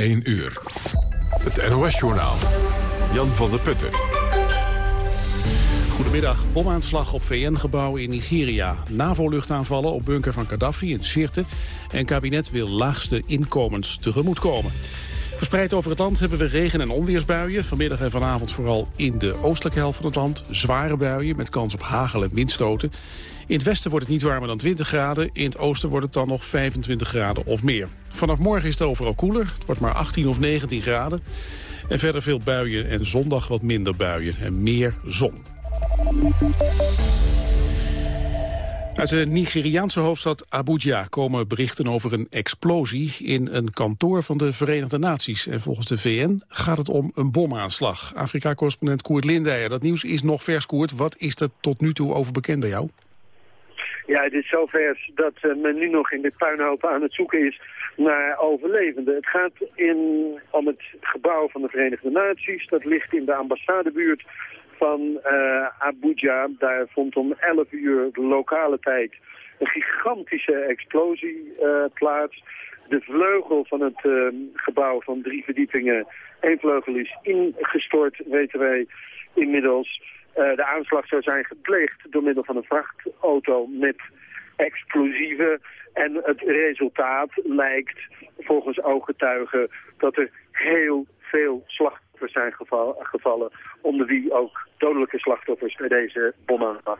1 uur. Het NOS-journaal. Jan van der Putten. Goedemiddag. Bomaanslag op VN-gebouwen in Nigeria. NAVO-luchtaanvallen op bunker van Gaddafi in Sirte. En kabinet wil laagste inkomens tegemoetkomen. Verspreid over het land hebben we regen- en onweersbuien. Vanmiddag en vanavond vooral in de oostelijke helft van het land. Zware buien met kans op hagel en windstoten. In het westen wordt het niet warmer dan 20 graden. In het oosten wordt het dan nog 25 graden of meer. Vanaf morgen is het overal koeler. Het wordt maar 18 of 19 graden. En verder veel buien en zondag wat minder buien en meer zon. Uit de Nigeriaanse hoofdstad Abuja komen berichten over een explosie in een kantoor van de Verenigde Naties. En volgens de VN gaat het om een bomaanslag. Afrika-correspondent Koert Lindeyer, dat nieuws is nog vers, Koert. Wat is er tot nu toe over bekend bij jou? Ja, het is zo vers dat eh, men nu nog in de puinhoop aan het zoeken is naar overlevenden. Het gaat in, om het gebouw van de Verenigde Naties. Dat ligt in de ambassadebuurt van uh, Abuja. Daar vond om 11 uur lokale tijd een gigantische explosie uh, plaats. De vleugel van het gebouw van drie verdiepingen, één vleugel is ingestort, weten wij inmiddels. De aanslag zou zijn gepleegd door middel van een vrachtauto met explosieven. En het resultaat lijkt volgens ooggetuigen dat er heel veel slachtoffers zijn gevallen, onder wie ook dodelijke slachtoffers bij deze bomaanslag.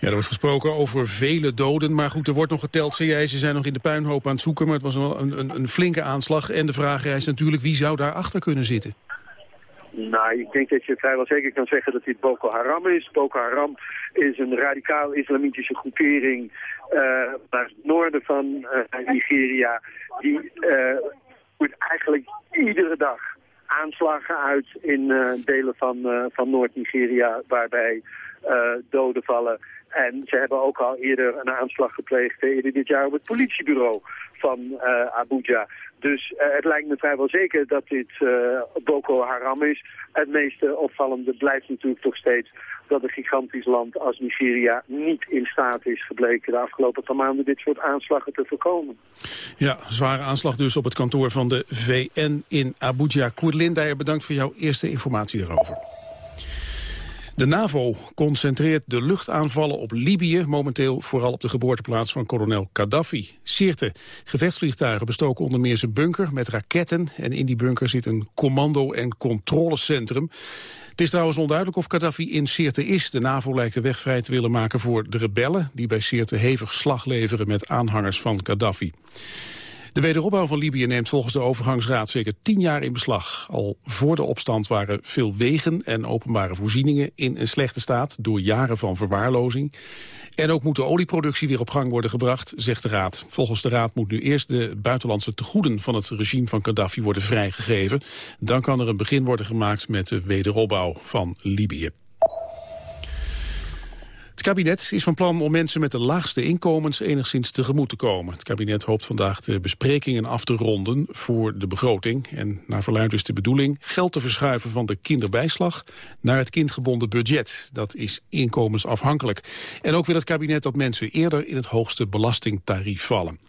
Ja, er was gesproken over vele doden, maar goed, er wordt nog geteld, zei jij. Ze zijn nog in de puinhoop aan het zoeken, maar het was een, een, een flinke aanslag. En de vraag is natuurlijk, wie zou daarachter kunnen zitten? Nou, ik denk dat je vrijwel zeker kan zeggen dat dit Boko Haram is. Boko Haram is een radicaal islamitische groepering naar het noorden van uh, Nigeria. Die uh, wordt eigenlijk iedere dag aanslagen uit in delen van, van Noord-Nigeria waarbij doden vallen. En ze hebben ook al eerder een aanslag gepleegd eerder dit jaar op het politiebureau van Abuja. Dus het lijkt me vrijwel zeker dat dit Boko Haram is. Het meeste opvallende blijft natuurlijk toch steeds dat een gigantisch land als Nigeria niet in staat is gebleken de afgelopen paar maanden dit soort aanslagen te voorkomen. Ja, zware aanslag dus op het kantoor van de VN in Abuja. Koert Lindeyer, bedankt voor jouw eerste informatie daarover. De NAVO concentreert de luchtaanvallen op Libië momenteel vooral op de geboorteplaats van kolonel Gaddafi. Sirte. Gevechtsvliegtuigen bestoken onder meer zijn bunker met raketten en in die bunker zit een commando- en controlecentrum. Het is trouwens onduidelijk of Gaddafi in Sirte is. De NAVO lijkt de weg vrij te willen maken voor de rebellen... die bij Sirte hevig slag leveren met aanhangers van Gaddafi. De wederopbouw van Libië neemt volgens de overgangsraad zeker tien jaar in beslag. Al voor de opstand waren veel wegen en openbare voorzieningen in een slechte staat door jaren van verwaarlozing. En ook moet de olieproductie weer op gang worden gebracht, zegt de Raad. Volgens de Raad moet nu eerst de buitenlandse tegoeden van het regime van Gaddafi worden vrijgegeven. Dan kan er een begin worden gemaakt met de wederopbouw van Libië. Het kabinet is van plan om mensen met de laagste inkomens enigszins tegemoet te komen. Het kabinet hoopt vandaag de besprekingen af te ronden voor de begroting. En naar verluidt is de bedoeling geld te verschuiven van de kinderbijslag naar het kindgebonden budget. Dat is inkomensafhankelijk. En ook wil het kabinet dat mensen eerder in het hoogste belastingtarief vallen.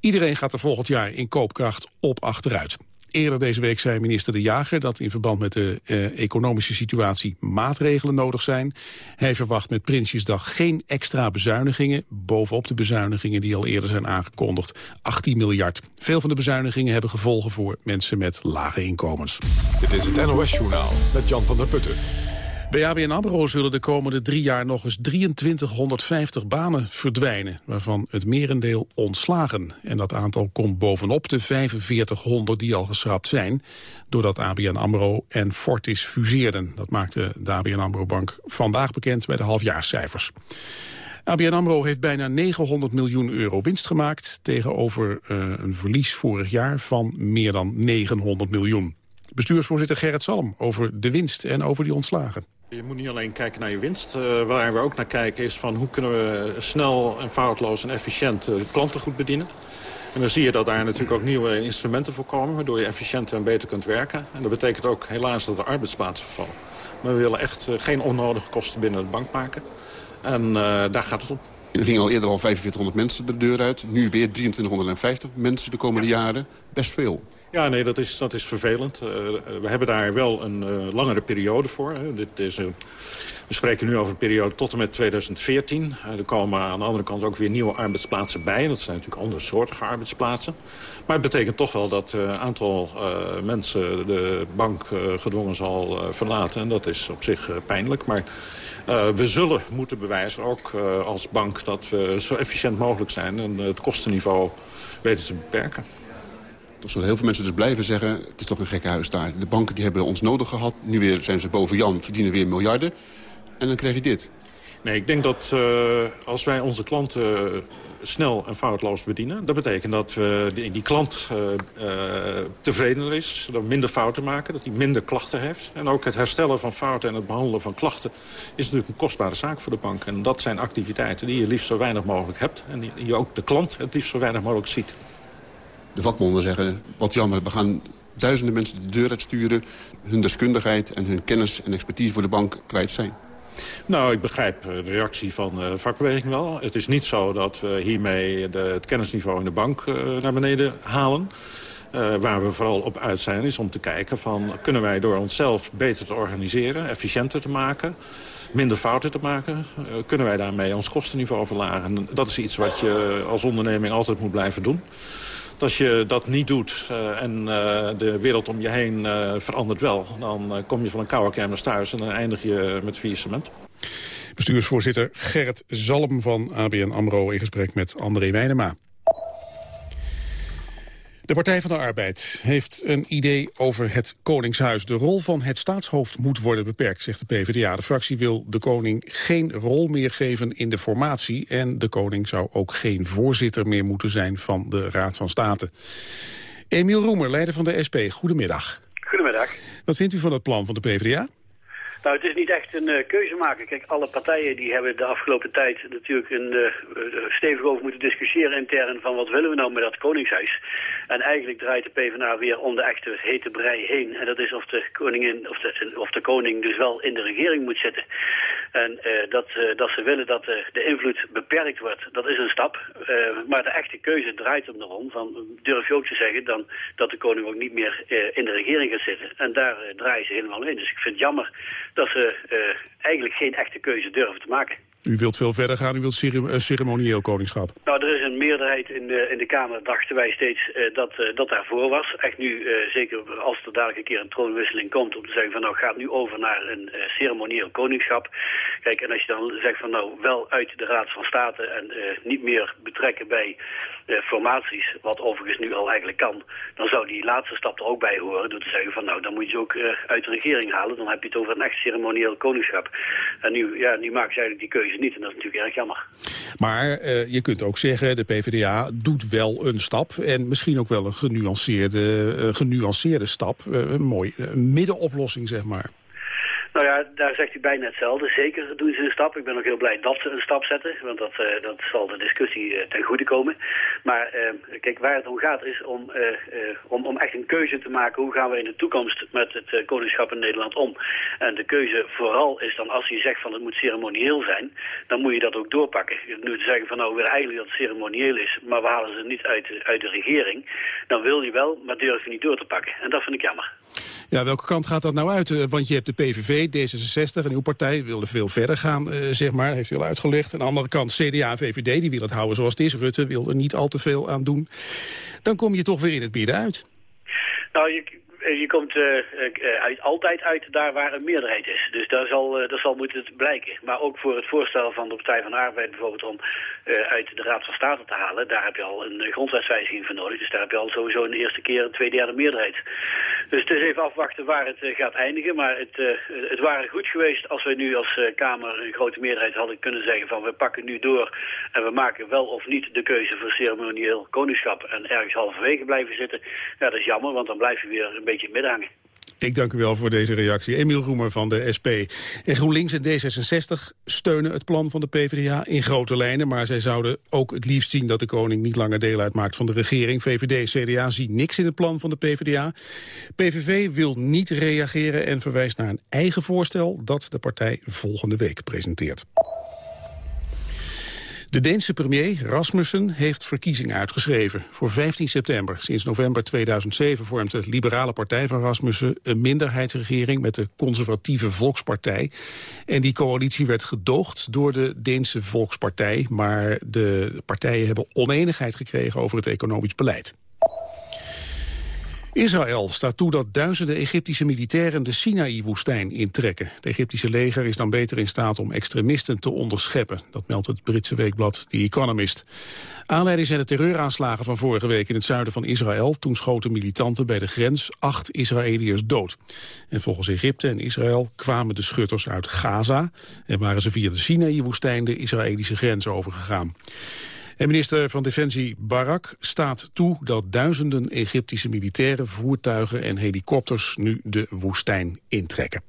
Iedereen gaat er volgend jaar in koopkracht op achteruit. Eerder deze week zei minister De Jager dat in verband met de eh, economische situatie maatregelen nodig zijn. Hij verwacht met Prinsjesdag geen extra bezuinigingen, bovenop de bezuinigingen die al eerder zijn aangekondigd. 18 miljard. Veel van de bezuinigingen hebben gevolgen voor mensen met lage inkomens. Dit is het NOS Journaal met Jan van der Putten. Bij ABN AMRO zullen de komende drie jaar nog eens 2350 banen verdwijnen, waarvan het merendeel ontslagen. En dat aantal komt bovenop de 4500 die al geschrapt zijn, doordat ABN AMRO en Fortis fuseerden. Dat maakte de ABN AMRO-bank vandaag bekend bij de halfjaarscijfers. ABN AMRO heeft bijna 900 miljoen euro winst gemaakt... tegenover uh, een verlies vorig jaar van meer dan 900 miljoen. Bestuursvoorzitter Gerrit Salm over de winst en over die ontslagen. Je moet niet alleen kijken naar je winst. Uh, waar we ook naar kijken is van hoe kunnen we snel en foutloos en efficiënt uh, klanten goed bedienen. En dan zie je dat daar natuurlijk ook nieuwe instrumenten voor komen... waardoor je efficiënter en beter kunt werken. En dat betekent ook helaas dat er arbeidsplaatsen vallen. Maar we willen echt uh, geen onnodige kosten binnen de bank maken. En daar gaat het om. Er gingen al eerder al 4500 mensen de deur uit. Nu weer 2350 mensen de komende jaren. Best veel. Ja, nee, dat is, dat is vervelend. Uh, we hebben daar wel een uh, langere periode voor. Hè. Dit is we spreken nu over een periode tot en met 2014. Uh, er komen aan de andere kant ook weer nieuwe arbeidsplaatsen bij. Dat zijn natuurlijk andere soortige arbeidsplaatsen. Maar het betekent toch wel dat een aantal mensen de bank gedwongen zal verlaten. En dat is op zich pijnlijk. Maar we zullen moeten bewijzen, ook als bank, dat we zo efficiënt mogelijk zijn... en het kostenniveau weten te beperken. Toch zullen heel veel mensen dus blijven zeggen... het is toch een gekke daar. De banken die hebben ons nodig gehad. Nu weer zijn ze boven Jan, verdienen weer miljarden. En dan krijg je dit. Nee, ik denk dat uh, als wij onze klanten snel en foutloos bedienen... dat betekent dat we die, klant uh, tevredener is, dat minder fouten maken... dat hij minder klachten heeft. En ook het herstellen van fouten en het behandelen van klachten... is natuurlijk een kostbare zaak voor de bank. En dat zijn activiteiten die je liefst zo weinig mogelijk hebt... en die, die ook de klant het liefst zo weinig mogelijk ziet de vakbonden zeggen, wat jammer, we gaan duizenden mensen de deur uitsturen... hun deskundigheid en hun kennis en expertise voor de bank kwijt zijn. Nou, ik begrijp de reactie van de vakbeweging wel. Het is niet zo dat we hiermee de, het kennisniveau in de bank uh, naar beneden halen. Waar we vooral op uit zijn is om te kijken van... kunnen wij door onszelf beter te organiseren, efficiënter te maken... minder fouten te maken, kunnen wij daarmee ons kostenniveau verlagen. En dat is iets wat je als onderneming altijd moet blijven doen als je dat niet doet uh, en uh, de wereld om je heen uh, verandert wel... dan kom je van een koude kermis thuis en dan eindig je met faillissement. Bestuursvoorzitter Gerrit Zalm van ABN AMRO... in gesprek met André Wijnema. De Partij van de Arbeid heeft een idee over het Koningshuis. De rol van het staatshoofd moet worden beperkt, zegt de PvdA. De fractie wil de koning geen rol meer geven in de formatie... en de koning zou ook geen voorzitter meer moeten zijn van de Raad van State. Emiel Roemer, leider van de SP, goedemiddag. Goedemiddag. Wat vindt u van het plan van de PvdA? Nou, het is niet echt een uh, keuze maken. Kijk, alle partijen die hebben de afgelopen tijd natuurlijk een, uh, stevig over moeten discussiëren intern van wat willen we nou met dat koningshuis. En eigenlijk draait de PvdA weer om de echte hete brei heen. En dat is of de koningin of de, of de koning dus wel in de regering moet zitten. En dat, dat ze willen dat de invloed beperkt wordt, dat is een stap. maar de echte keuze draait om erom. Van, durf je ook te zeggen dan dat de koning ook niet meer in de regering gaat zitten. En daar draaien ze helemaal in. Dus ik vind het jammer dat ze uh, eigenlijk geen echte keuze durven te maken. U wilt veel verder gaan, u wilt eh, ceremonieel koningschap. Nou, er is een meerderheid in de, in de Kamer, dachten wij steeds, uh, dat, uh, dat daarvoor was. Echt nu, zeker als er dadelijk een keer een troonwisseling komt, om te zeggen van nou, gaat nu over naar een ceremonieel koningschap. Kijk, en als je dan zegt van nou, wel uit de Raad van State en niet meer betrekken bij formaties, wat overigens nu al eigenlijk kan, dan zou die laatste stap er ook bij horen, door te zeggen van nou, dan moet je ook uit de regering halen, dan heb je het over een echt ceremonieel koningschap. En nu, ja, nu maakt ze eigenlijk die keuze niet. En dat is natuurlijk erg jammer. Maar uh, je kunt ook zeggen, de PvdA doet wel een stap. En misschien ook wel een genuanceerde, uh, genuanceerde stap. Uh, een mooi middenoplossing, zeg maar. Nou ja, daar zegt u bijna hetzelfde. Zeker doen ze een stap. Ik ben ook heel blij dat ze een stap zetten. Want dat, uh, dat zal de discussie uh, ten goede komen. Maar uh, kijk, waar het om gaat is om, om, om echt een keuze te maken. Hoe gaan we in de toekomst met het koningschap in Nederland om? En de keuze vooral is dan als je zegt van het moet ceremonieel zijn. Dan moet je dat ook doorpakken. Nu te zeggen van nou we willen eigenlijk dat het ceremonieel is. Maar we halen ze niet uit de, uit de regering. Dan wil je wel, maar durf je niet door te pakken. En dat vind ik jammer. Ja, welke kant gaat dat nou uit? Want je hebt de PVV D66 en uw partij wilde veel verder gaan, uh, zeg maar. Heeft veel uitgelegd. Aan de andere kant CDA en VVD, die wil het houden zoals het is. Rutte wil er niet al te veel aan doen. Dan kom je toch weer in het midden uit. Nou, je, eh, je komt uh, uit, altijd uit daar waar een meerderheid is. Dus daar zal, dat zal moeten blijken. Maar ook voor het voorstel van de Partij van de Arbeid bijvoorbeeld om uit de Raad van State te halen, daar heb je al een grondwetswijziging voor nodig. Dus daar heb je al sowieso een eerste keer een tweederde meerderheid. Dus het is even afwachten waar het gaat eindigen. Maar het, het waren goed geweest als wij nu als Kamer een grote meerderheid hadden kunnen zeggen van we pakken nu door en we maken wel of niet de keuze voor ceremonieel koningschap en ergens halverwege blijven zitten. Ja, dat is jammer, want dan blijf je weer een beetje Ik dank u wel voor deze reactie. Emiel Roemer van de SP. En GroenLinks en D66 steunen het plan van de PvdA in grote lijnen... maar zij zouden ook het liefst zien dat de koning niet langer deel uitmaakt van de regering. VVD en CDA zien niks in het plan van de PvdA. PVV wil niet reageren en verwijst naar een eigen voorstel... dat de partij volgende week presenteert. De Deense premier Rasmussen heeft verkiezingen uitgeschreven voor 15 september. Sinds november 2007 vormt de liberale partij van Rasmussen een minderheidsregering met de conservatieve Volkspartij. En die coalitie werd gedoogd door de Deense Volkspartij, maar de partijen hebben oneenigheid gekregen over het economisch beleid. Israël staat toe dat duizenden Egyptische militairen de Sinaï-woestijn intrekken. Het Egyptische leger is dan beter in staat om extremisten te onderscheppen. Dat meldt het Britse weekblad The Economist. Aanleiding zijn de terreuraanslagen van vorige week in het zuiden van Israël. Toen schoten militanten bij de grens acht Israëliërs dood. En volgens Egypte en Israël kwamen de schutters uit Gaza... en waren ze via de Sinaï-woestijn de Israëlische grens overgegaan. Minister van Defensie Barak staat toe dat duizenden Egyptische militairen, voertuigen en helikopters nu de woestijn intrekken.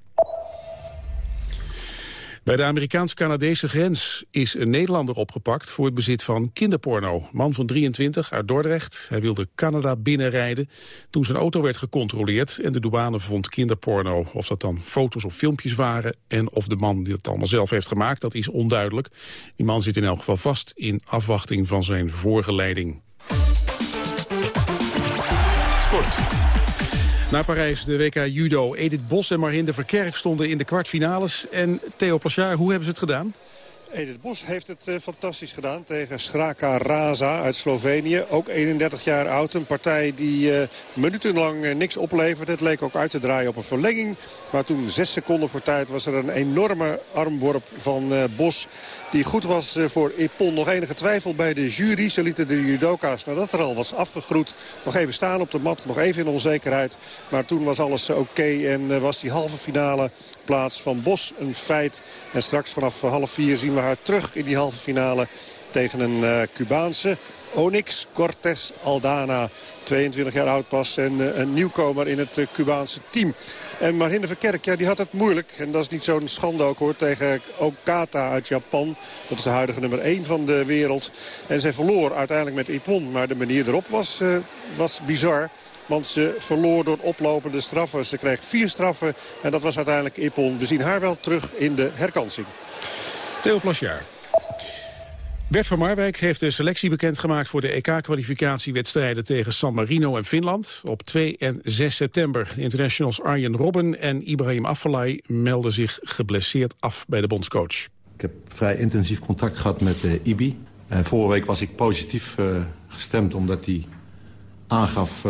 Bij de Amerikaans-Canadese grens is een Nederlander opgepakt voor het bezit van kinderporno. Man van 23 uit Dordrecht. Hij wilde Canada binnenrijden toen zijn auto werd gecontroleerd en de douane vond kinderporno. Of dat dan foto's of filmpjes waren en of de man die het allemaal zelf heeft gemaakt, dat is onduidelijk. Die man zit in elk geval vast in afwachting van zijn voorgeleiding. Sport. Naar Parijs, de WK Judo. Edith Bos en Marhinde Verkerk stonden in de kwartfinales. En Theo Plachard, hoe hebben ze het gedaan? Edith Bos heeft het uh, fantastisch gedaan tegen Sraka Raza uit Slovenië. Ook 31 jaar oud. Een partij die uh, minutenlang uh, niks opleverde. Het leek ook uit te draaien op een verlenging. Maar toen zes seconden voor tijd was er een enorme armworp van Bos. Die goed was voor Ippon. Nog enige twijfel bij de jury. Ze lieten de judoka's nadat er al was afgegroet nog even staan op de mat. Nog even in onzekerheid. Maar toen was alles oké en was die halve finale plaats van Bos een feit. En straks vanaf half vier zien we haar terug in die halve finale tegen een uh, Cubaanse. Onyx Cortés Aldana, 22 jaar oud pas en uh, een nieuwkomer in het uh, Cubaanse team. En Marhinde Verkerk, ja, die had het moeilijk. En dat is niet zo'n schande ook hoor, tegen Okata uit Japan. Dat is de huidige nummer 1 van de wereld. En zij verloor uiteindelijk met Ippon. Maar de manier erop was, was bizar. Want ze verloor door oplopende straffen. Ze kreeg vier straffen en dat was uiteindelijk Ippon. We zien haar wel terug in de herkansing. Theo Plasjaar. Bert van Marwijk heeft de selectie bekendgemaakt voor de EK-kwalificatiewedstrijden tegen San Marino en Finland. Op 2 en 6 september. De internationals Arjen Robben en Ibrahim Afellay melden zich geblesseerd af bij de bondscoach. Ik heb vrij intensief contact gehad met uh, Ibi. Uh, vorige week was ik positief uh, gestemd omdat hij aangaf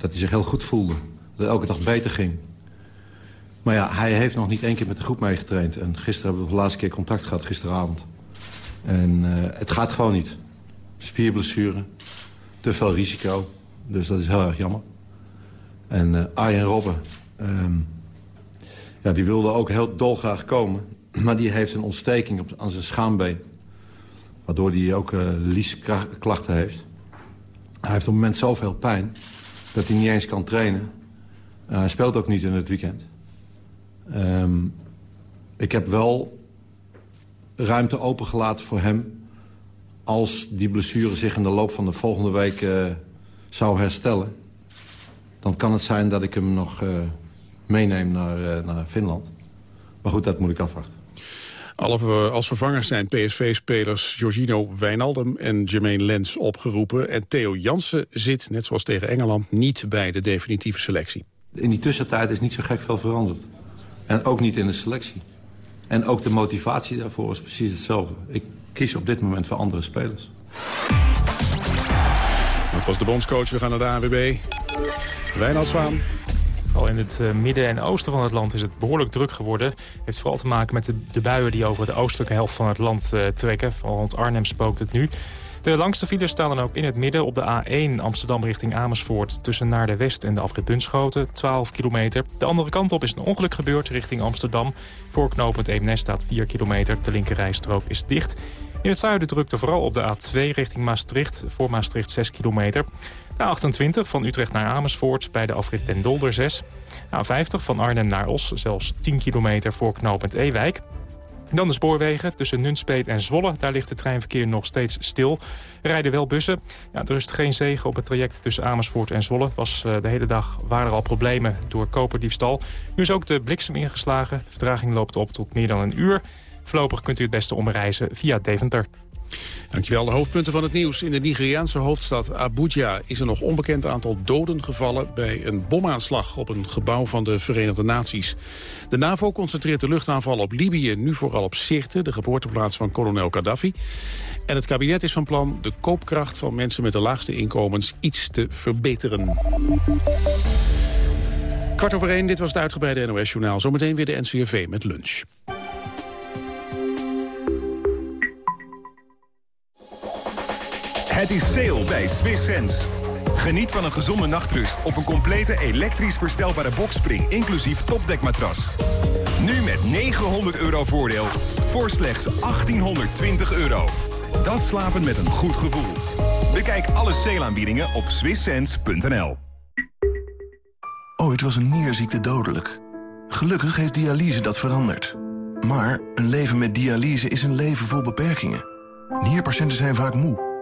dat hij zich heel goed voelde. Dat elke dag beter ging. Maar ja, hij heeft nog niet één keer met de groep meegetraind. En gisteren hebben we de laatste keer contact gehad, gisteravond. En uh, het gaat gewoon niet. Spierblessure, te veel risico. Dus dat is heel erg jammer. En uh, Arjen Robben, um, ja, die wilde ook heel dolgraag komen. Maar die heeft een ontsteking op, aan zijn schaambeen. Waardoor hij ook uh, liesklachten heeft. Hij heeft op het moment zoveel pijn dat hij niet eens kan trainen. hij speelt ook niet in het weekend. Um, ik heb wel ruimte opengelaten voor hem... als die blessure zich in de loop van de volgende week uh, zou herstellen. Dan kan het zijn dat ik hem nog uh, meeneem naar, naar Finland. Maar goed, dat moet ik afwachten. Alle, als vervangers zijn PSV-spelers Jorginho Wijnaldum en Jermaine Lens opgeroepen. En Theo Jansen zit, net zoals tegen Engeland, niet bij de definitieve selectie. In die tussentijd is niet zo gek veel veranderd. En ook niet in de selectie. En ook de motivatie daarvoor is precies hetzelfde. Ik kies op dit moment voor andere spelers. Dat was de bondscoach. We gaan naar de AWB. Wijnald Zwaan. Al in het eh, midden en oosten van het land is het behoorlijk druk geworden. heeft vooral te maken met de, buien die over de oostelijke helft van het land uh, trekken. Vooral rond Arnhem spookt het nu. De langste files staan dan ook in het midden op de A1 Amsterdam richting Amersfoort... tussen naar de West en de afrit Bunschoten, 12 kilometer. De andere kant op is een ongeluk gebeurd richting Amsterdam. Voor knooppunt Eemnes staat 4 kilometer. De linkerrijstrook is dicht. In het zuiden drukte vooral op de A2 richting Maastricht. Voor Maastricht 6 kilometer. De 28 van Utrecht naar Amersfoort bij de afrit Den Dolder 6. A50 van Arnhem naar Os zelfs 10 kilometer voor knooppunt Ewijk. Dan de spoorwegen tussen Nunspeet en Zwolle. Daar ligt het treinverkeer nog steeds stil. Er rijden wel bussen. Ja, er is geen zegen op het traject tussen Amersfoort en Zwolle. Was, uh, de hele dag waren er al problemen door koperdiefstal. Nu is ook de bliksem ingeslagen. De vertraging loopt op tot meer dan een uur. Voorlopig kunt u het beste omreizen via Deventer. Dankjewel. De hoofdpunten van het nieuws. In de Nigeriaanse hoofdstad Abuja is er nog onbekend aantal doden gevallen... bij een bomaanslag op een gebouw van de Verenigde Naties. De NAVO concentreert de luchtaanvallen op Libië nu vooral op Sirte... de geboorteplaats van kolonel Gaddafi. En het kabinet is van plan de koopkracht van mensen met de laagste inkomens iets te verbeteren. Kwart over één, dit was het uitgebreide NOS-journaal. Zometeen weer de NCRV met lunch. Het is sale bij Swiss Sense. Geniet van een gezonde nachtrust op een complete elektrisch verstelbare bokspring... inclusief topdekmatras. Nu met 900 euro voordeel voor slechts 1820 euro. Dat slapen met een goed gevoel. Bekijk alle sale-aanbiedingen op swisssense.nl. Ooit was een nierziekte dodelijk. Gelukkig heeft dialyse dat veranderd. Maar een leven met dialyse is een leven vol beperkingen. Nierpatiënten zijn vaak moe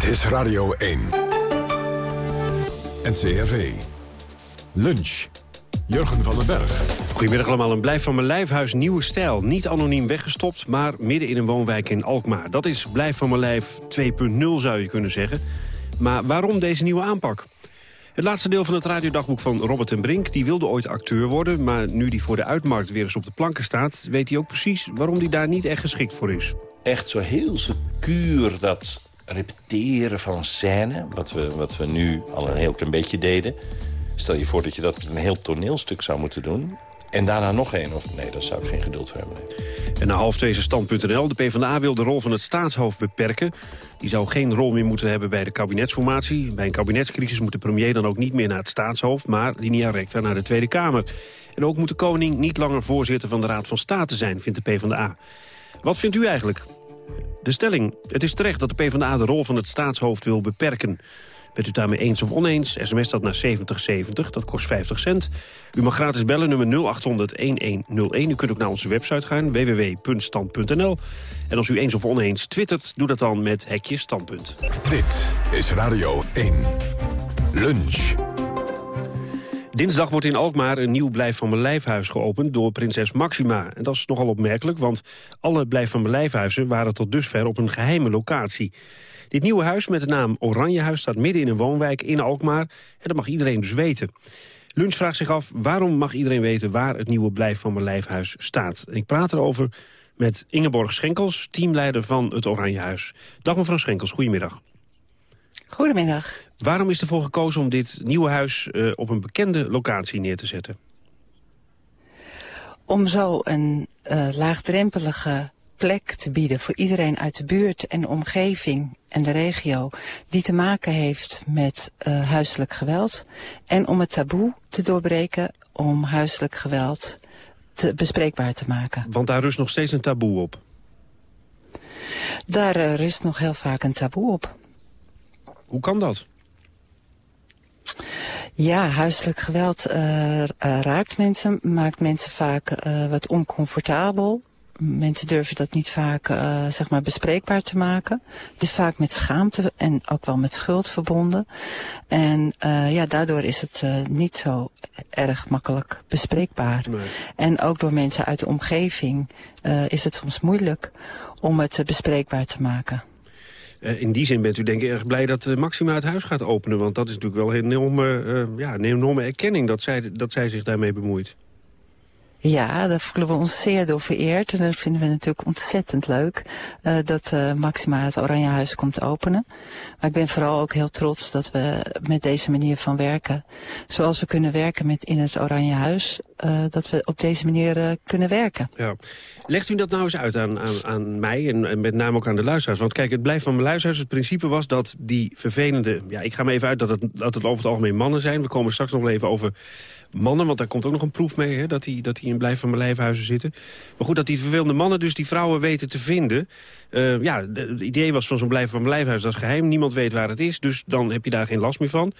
Dit is Radio 1. NCRV. Lunch. Jurgen van den Berg. Goedemiddag allemaal. Een Blijf van mijn lijfhuis nieuwe stijl. Niet anoniem weggestopt, maar midden in een woonwijk in Alkmaar. Dat is Blijf van mijn lijf 2.0 zou je kunnen zeggen. Maar waarom deze nieuwe aanpak? Het laatste deel van het radiodagboek van Robert en Brink... die wilde ooit acteur worden, maar nu die voor de uitmarkt weer eens op de planken staat... weet hij ook precies waarom hij daar niet echt geschikt voor is. Echt zo heel secuur dat repeteren van een scène... wat we, wat we nu al een heel klein beetje deden. Stel je voor dat je dat met een heel toneelstuk zou moeten doen... en daarna nog één. Of nee, daar zou ik geen geduld voor hebben. En na half twee is stand.nl. De PvdA wil de rol van het staatshoofd beperken. Die zou geen rol meer moeten hebben bij de kabinetsformatie. Bij een kabinetscrisis moet de premier dan ook niet meer naar het staatshoofd... maar linea recta naar de Tweede Kamer. En ook moet de koning niet langer voorzitter van de Raad van State zijn, vindt de PvdA. Wat vindt u eigenlijk? De stelling. Het is terecht dat de PvdA de rol van het staatshoofd wil beperken. Bent u daarmee eens of oneens? SMS dat naar 7070, dat kost 50 cent. U mag gratis bellen, nummer 0800-1101. U kunt ook naar onze website gaan, www.stand.nl. En als u eens of oneens twittert, doe dat dan met hekje standpunt. Dit is Radio 1. Lunch. Dinsdag wordt in Alkmaar een nieuw Blijf van mijn lijfhuis geopend door prinses Maxima. En dat is nogal opmerkelijk, want alle Blijf van mijn lijfhuizen waren tot dusver op een geheime locatie. Dit nieuwe huis met de naam Oranjehuis staat midden in een woonwijk in Alkmaar. En dat mag iedereen dus weten. Lunch vraagt zich af waarom mag iedereen weten waar het nieuwe Blijf van mijn lijfhuis staat. En ik praat erover met Ingeborg Schenkels, teamleider van het Oranjehuis. Dag mevrouw Schenkels, goedemiddag. Goedemiddag. Waarom is ervoor gekozen om dit nieuwe huis uh, op een bekende locatie neer te zetten? Om zo een uh, laagdrempelige plek te bieden voor iedereen uit de buurt en de omgeving en de regio die te maken heeft met uh, huiselijk geweld. En om het taboe te doorbreken om huiselijk geweld te, bespreekbaar te maken. Want daar rust nog steeds een taboe op? Daar uh, rust nog heel vaak een taboe op. Hoe kan dat? Ja, huiselijk geweld uh, uh, raakt mensen, maakt mensen vaak uh, wat oncomfortabel. Mensen durven dat niet vaak zeg maar bespreekbaar te maken. Het is vaak met schaamte en ook wel met schuld verbonden. En ja, daardoor is het niet zo erg makkelijk bespreekbaar. Nee. En ook door mensen uit de omgeving is het soms moeilijk om het bespreekbaar te maken. Uh, in die zin bent u denk ik erg blij dat uh, Maxima het huis gaat openen. Want dat is natuurlijk wel een enorme, uh, ja, een enorme erkenning dat zij, dat zij zich daarmee bemoeit. Ja, daar voelen we ons zeer door vereerd. En dat vinden we natuurlijk ontzettend leuk uh, dat uh, Maxima het Oranje Huis komt openen. Maar ik ben vooral ook heel trots dat we met deze manier van werken, zoals we kunnen werken met in het Oranje Huis, uh, dat we op deze manier kunnen werken. Ja. Legt u dat nou eens uit aan, aan, aan mij en, met name ook aan de luisteraars? Want kijk, het blijft van mijn luisteraars. Het principe was dat die vervelende... Ja, ik ga me even uit dat het, dat het over het algemeen mannen zijn. We komen straks nog even over mannen, want daar komt ook nog een proef mee... Hè, dat die, dat die in blijf van lijfhuizen zitten. Maar goed, dat die vervelende mannen dus die vrouwen weten te vinden. Uh, ja, het idee was van zo'n blijf van lijfhuis, dat is geheim. Niemand weet waar het is, dus dan heb je daar geen last meer van.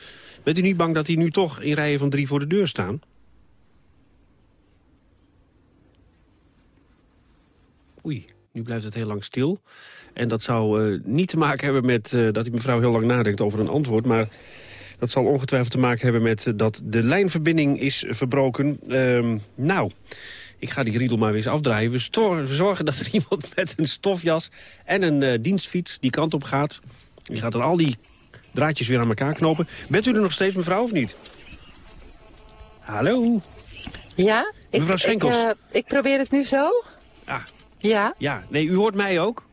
Bent u niet bang dat die nu toch in rijen van drie voor de deur staan? Oei, nu blijft het heel lang stil. En dat zou uh, niet te maken hebben met uh, dat die mevrouw heel lang nadenkt over een antwoord. Maar dat zal ongetwijfeld te maken hebben met uh, dat de lijnverbinding is verbroken. Ehm, nou, ik ga die riedel maar weer eens afdraaien. We, we, zorgen dat er iemand met een stofjas en een dienstfiets die kant op gaat. Die gaat dan al die draadjes weer aan elkaar knopen. Bent u er nog steeds, mevrouw, of niet? Hallo? Ja? Mevrouw ik, Schenkels. Ik, ik probeer het nu zo. Ah. Ja? Ja, nee, u hoort mij ook?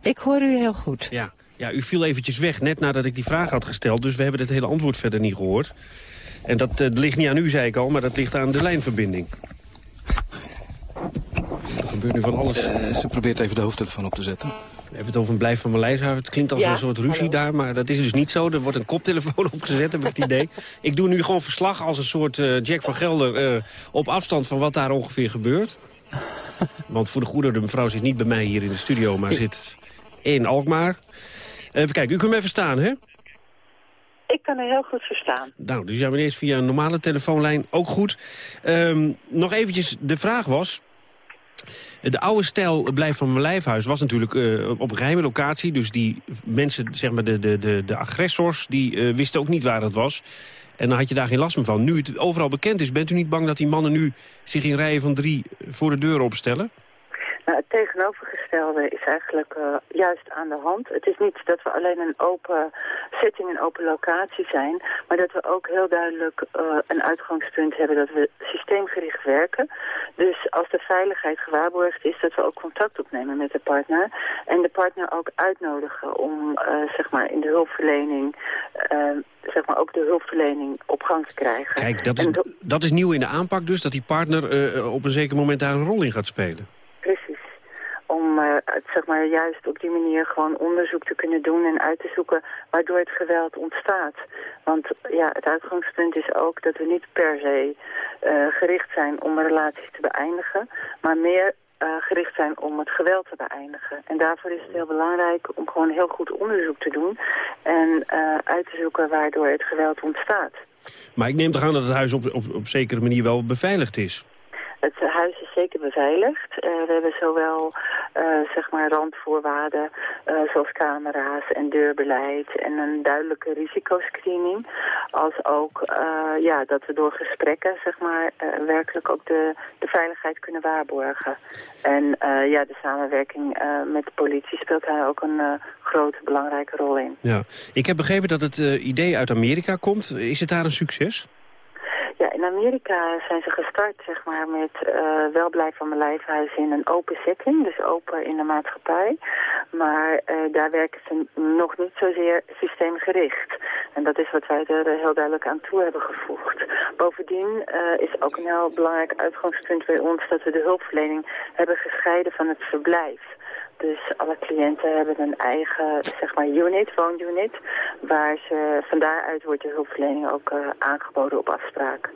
Ik hoor u heel goed. Ja. Ja, u viel eventjes weg net nadat ik die vraag had gesteld. Dus we hebben het hele antwoord verder niet gehoord. En dat uh, ligt niet aan u, zei ik al, maar dat ligt aan de lijnverbinding. Er gebeurt nu van alles. Uh, ze probeert even de hoofdtelefoon op te zetten. We hebben het over een blijf van mijn lijfhuis. Het klinkt als Ja, een soort ruzie hallo. daar, maar dat is dus niet zo. Er wordt een koptelefoon opgezet, heb ik het idee. Ik doe nu gewoon verslag als een soort eh, Jack van Gelder... eh, op afstand van wat daar ongeveer gebeurt. Want voor de goede, de mevrouw zit niet bij mij hier in de studio... maar zit in Alkmaar. Even kijken, u kunt me even staan, hè? Ik kan u heel goed verstaan. Nou, dus ja, meneer is via een normale telefoonlijn ook goed. Ehm, nog eventjes, de vraag was... De oude stijl Blijf van mijn lijfhuis was natuurlijk eh, op een geheime locatie. Dus die mensen, zeg maar de, de, de, de agressors, die eh, wisten ook niet waar het was. En dan had je daar geen last meer van. Nu het overal bekend is, bent u niet bang dat die mannen nu zich in rijen van drie voor de deur opstellen? Nou, het tegenovergestelde is eigenlijk eh, juist aan de hand. Het is niet dat we alleen een open setting, een open locatie zijn, maar dat we ook heel duidelijk eh, een uitgangspunt hebben dat we systeemgericht werken. Dus als de veiligheid gewaarborgd is, dat we ook contact opnemen met de partner en de partner ook uitnodigen om eh, zeg maar in de hulpverlening, zeg maar ook de hulpverlening op gang te krijgen. Kijk, dat is, dat is nieuw in de aanpak dus, dat die partner op een zeker moment daar een rol in gaat spelen. Om eh, het, zeg maar, juist op die manier gewoon onderzoek te kunnen doen en uit te zoeken waardoor het geweld ontstaat. Want ja, het uitgangspunt is ook dat we niet per se eh, gericht zijn om relaties te beëindigen, maar meer eh, gericht zijn om het geweld te beëindigen. En daarvoor is het heel belangrijk om gewoon heel goed onderzoek te doen en uit te zoeken waardoor het geweld ontstaat. Maar ik neem toch aan dat het huis op, op, op zekere manier wel beveiligd is. Het huis is zeker beveiligd. We hebben zowel zeg maar randvoorwaarden eh, zoals camera's en deurbeleid en een duidelijke risicoscreening. Als ook eh, ja, dat we door gesprekken zeg maar, eh, werkelijk ook de, de veiligheid kunnen waarborgen. En eh, ja, de samenwerking eh, met de politie speelt daar ook een eh, grote belangrijke rol in. Ja. Ik heb begrepen dat het eh, idee uit Amerika komt. Is het daar een succes? Ja, in Amerika zijn ze gestart zeg maar, met eh welblijf van mijn lijfhuis in een open setting, dus open in de maatschappij. Maar eh, daar werken ze nog niet zozeer systeemgericht. En dat is wat wij er eh, heel duidelijk aan toe hebben gevoegd. Bovendien is ook een heel belangrijk uitgangspunt bij ons dat we de hulpverlening hebben gescheiden van het verblijf. Dus alle cliënten hebben een eigen zeg maar, unit, woonunit, waar ze van daaruit wordt de hulpverlening ook eh, aangeboden op afspraak.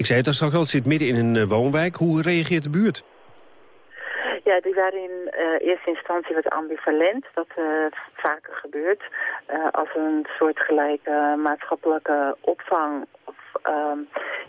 Ik zei het al straks al, het zit midden in een eh, woonwijk. Hoe reageert de buurt? Ja, die waren in eh, eerste instantie wat ambivalent, wat eh, vaker gebeurt. als een soortgelijke maatschappelijke opvang ehm,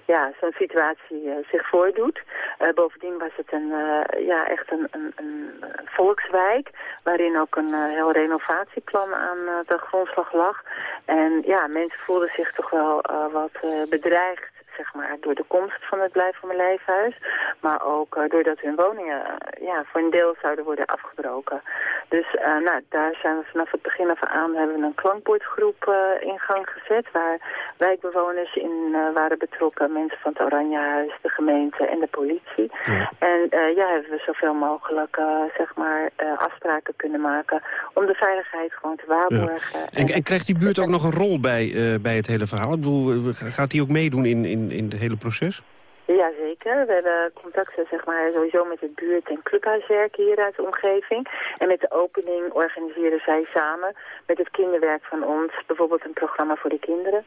ja, zo'n situatie eh, zich voordoet. Eh, bovendien was het een, eh, ja, echt een, een, een volkswijk waarin ook een heel renovatieplan aan de grondslag lag. En ja, mensen voelden zich toch wel wat bedreigd zeg maar, door de komst van het Blijf van mijn Lijfhuis. Maar ook eh, doordat hun woningen eh, ja, voor een deel zouden worden afgebroken. Dus eh, nou, daar zijn we vanaf het begin af aan hebben we een klankbordgroep in gang gezet. Waar wijkbewoners in waren betrokken. Mensen van het Oranjehuis, de gemeente en de politie. En ja, hebben we zoveel mogelijk zeg maar, afspraken kunnen maken om de veiligheid gewoon te waarborgen. En, en krijgt die buurt ook nog een rol bij, eh, bij het hele verhaal? Ik bedoel, gaat die ook meedoen in, in, in het hele proces? Jazeker, we hebben contacten zeg maar, sowieso met het buurt- en clubhuiswerk hier uit de omgeving. En met de opening organiseren zij samen met het kinderwerk van ons bijvoorbeeld een programma voor de kinderen.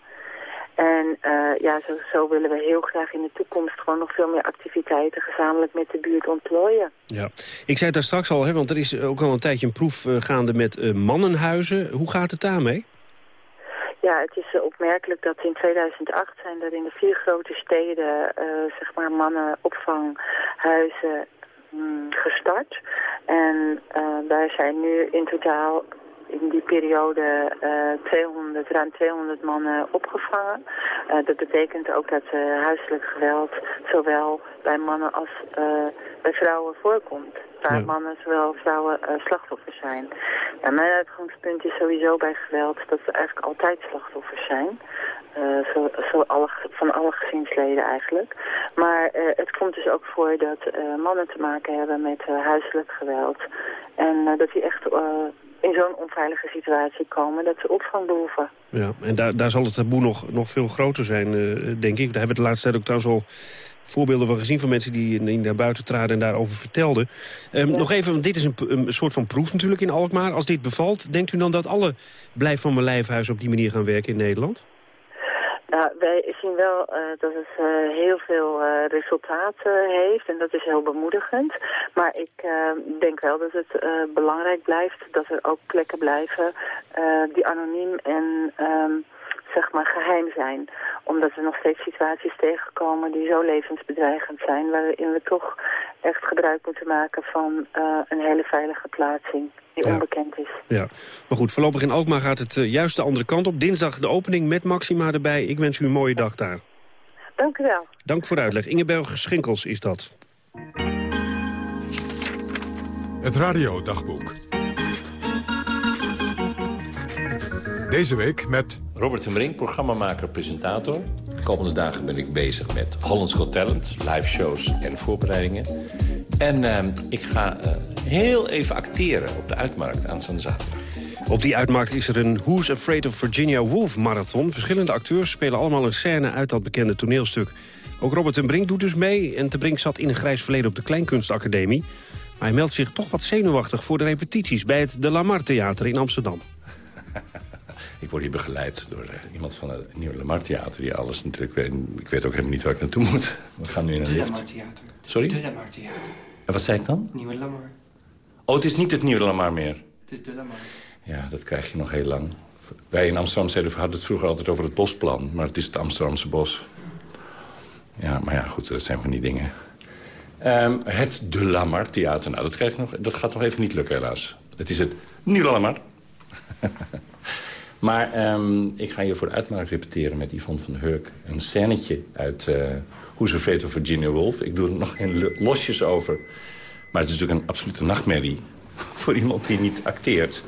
En uh, ja, zo, zo, willen we heel graag in de toekomst gewoon nog veel meer activiteiten gezamenlijk met de buurt ontplooien. Ja, ik zei het daar straks al, hè, want er is ook al een tijdje een proef uh, gaande met uh, mannenhuizen. Hoe gaat het daarmee? Ja, het is opmerkelijk dat in 2008 zijn er in de vier grote steden, zeg maar, mannenopvanghuizen mm, gestart. En daar zijn nu in totaal in die periode uh, 200, ruim 200 mannen opgevangen. Uh, dat betekent ook dat uh, huiselijk geweld zowel bij mannen als bij vrouwen voorkomt. Waar ja. mannen zowel vrouwen slachtoffers zijn. Mijn uitgangspunt is sowieso bij geweld dat ze eigenlijk altijd slachtoffers zijn. zo, zo alle, van alle gezinsleden eigenlijk. Maar het komt dus ook voor dat mannen te maken hebben met huiselijk geweld. En dat die echt in zo'n onveilige situatie komen dat ze opvang behoeven. Ja, en daar, daar zal het taboe nog, nog veel groter zijn, uh, denk ik. Daar hebben we de laatste tijd ook trouwens al voorbeelden van gezien... van mensen die, die naar buiten traden en daarover vertelden. Um, ja. Nog even, want dit is een, een, soort van proef natuurlijk in Alkmaar. Als dit bevalt, denkt u dan dat alle Blijf van mijn lijfhuizen op die manier gaan werken in Nederland? Nou, wij zien wel uh, dat het uh, heel veel uh, resultaat heeft en dat is heel bemoedigend. Maar ik denk wel dat het belangrijk blijft dat er ook plekken blijven die anoniem en um, zeg maar geheim zijn. Omdat we nog steeds situaties tegenkomen die zo levensbedreigend zijn... waarin we toch echt gebruik moeten maken van een hele veilige plaatsing die ja. onbekend is. Ja, maar goed, voorlopig in Alkmaar gaat het uh, juist de andere kant op. Dinsdag de opening met Maxima erbij. Ik wens u een mooie dag daar. Dank u wel. Dank voor de uitleg. Ingeberg Schinkels is dat. Het radiodagboek. Deze week met... Robert en Brink, programmamaker, presentator. De komende dagen ben ik bezig met Hollands Got Talent, live shows en voorbereidingen. En uh, ik ga uh, heel even acteren op de uitmarkt aanstaande zaterdag. Op die uitmarkt is er een Who's Afraid of Virginia Woolf marathon. Verschillende acteurs spelen allemaal een scène uit dat bekende toneelstuk. Ook Robert ten Brink doet dus mee. En ten Brink zat in een grijs verleden op de Kleinkunstacademie. Maar hij meldt zich toch wat zenuwachtig voor de repetities... bij het De Lamar Theater in Amsterdam. Ik word hier begeleid door uh, iemand van het Nieuwe Lamar Theater... die alles natuurlijk weet. Ik weet ook helemaal niet waar ik naartoe moet. We gaan nu in een de lift. Lamar Theater. Sorry? De Lamar Theater. En wat zei ik dan? Nieuwe Lamar. Oh, het is niet het Nieuwe Lamar meer. Het is de Lamar. Ja, dat krijg je nog heel lang. Wij in Amsterdam zeiden, we hadden het vroeger altijd over het bosplan. Maar het is het Amsterdamse bos. Ja, maar ja, goed, dat zijn van die dingen. Um, het De Lamar Theater. Nou, dat, krijg ik nog, dat gaat nog even niet lukken, helaas. Het is het Nieuwe Lamar. maar um, ik ga hier voor de uitmarkt repeteren met Yvonne van Hurk. Een scènetje uit uh, Who's Afraid of Virginia Woolf. Ik doe er nog geen losjes over. Maar het is natuurlijk een absolute nachtmerrie voor iemand die niet acteert.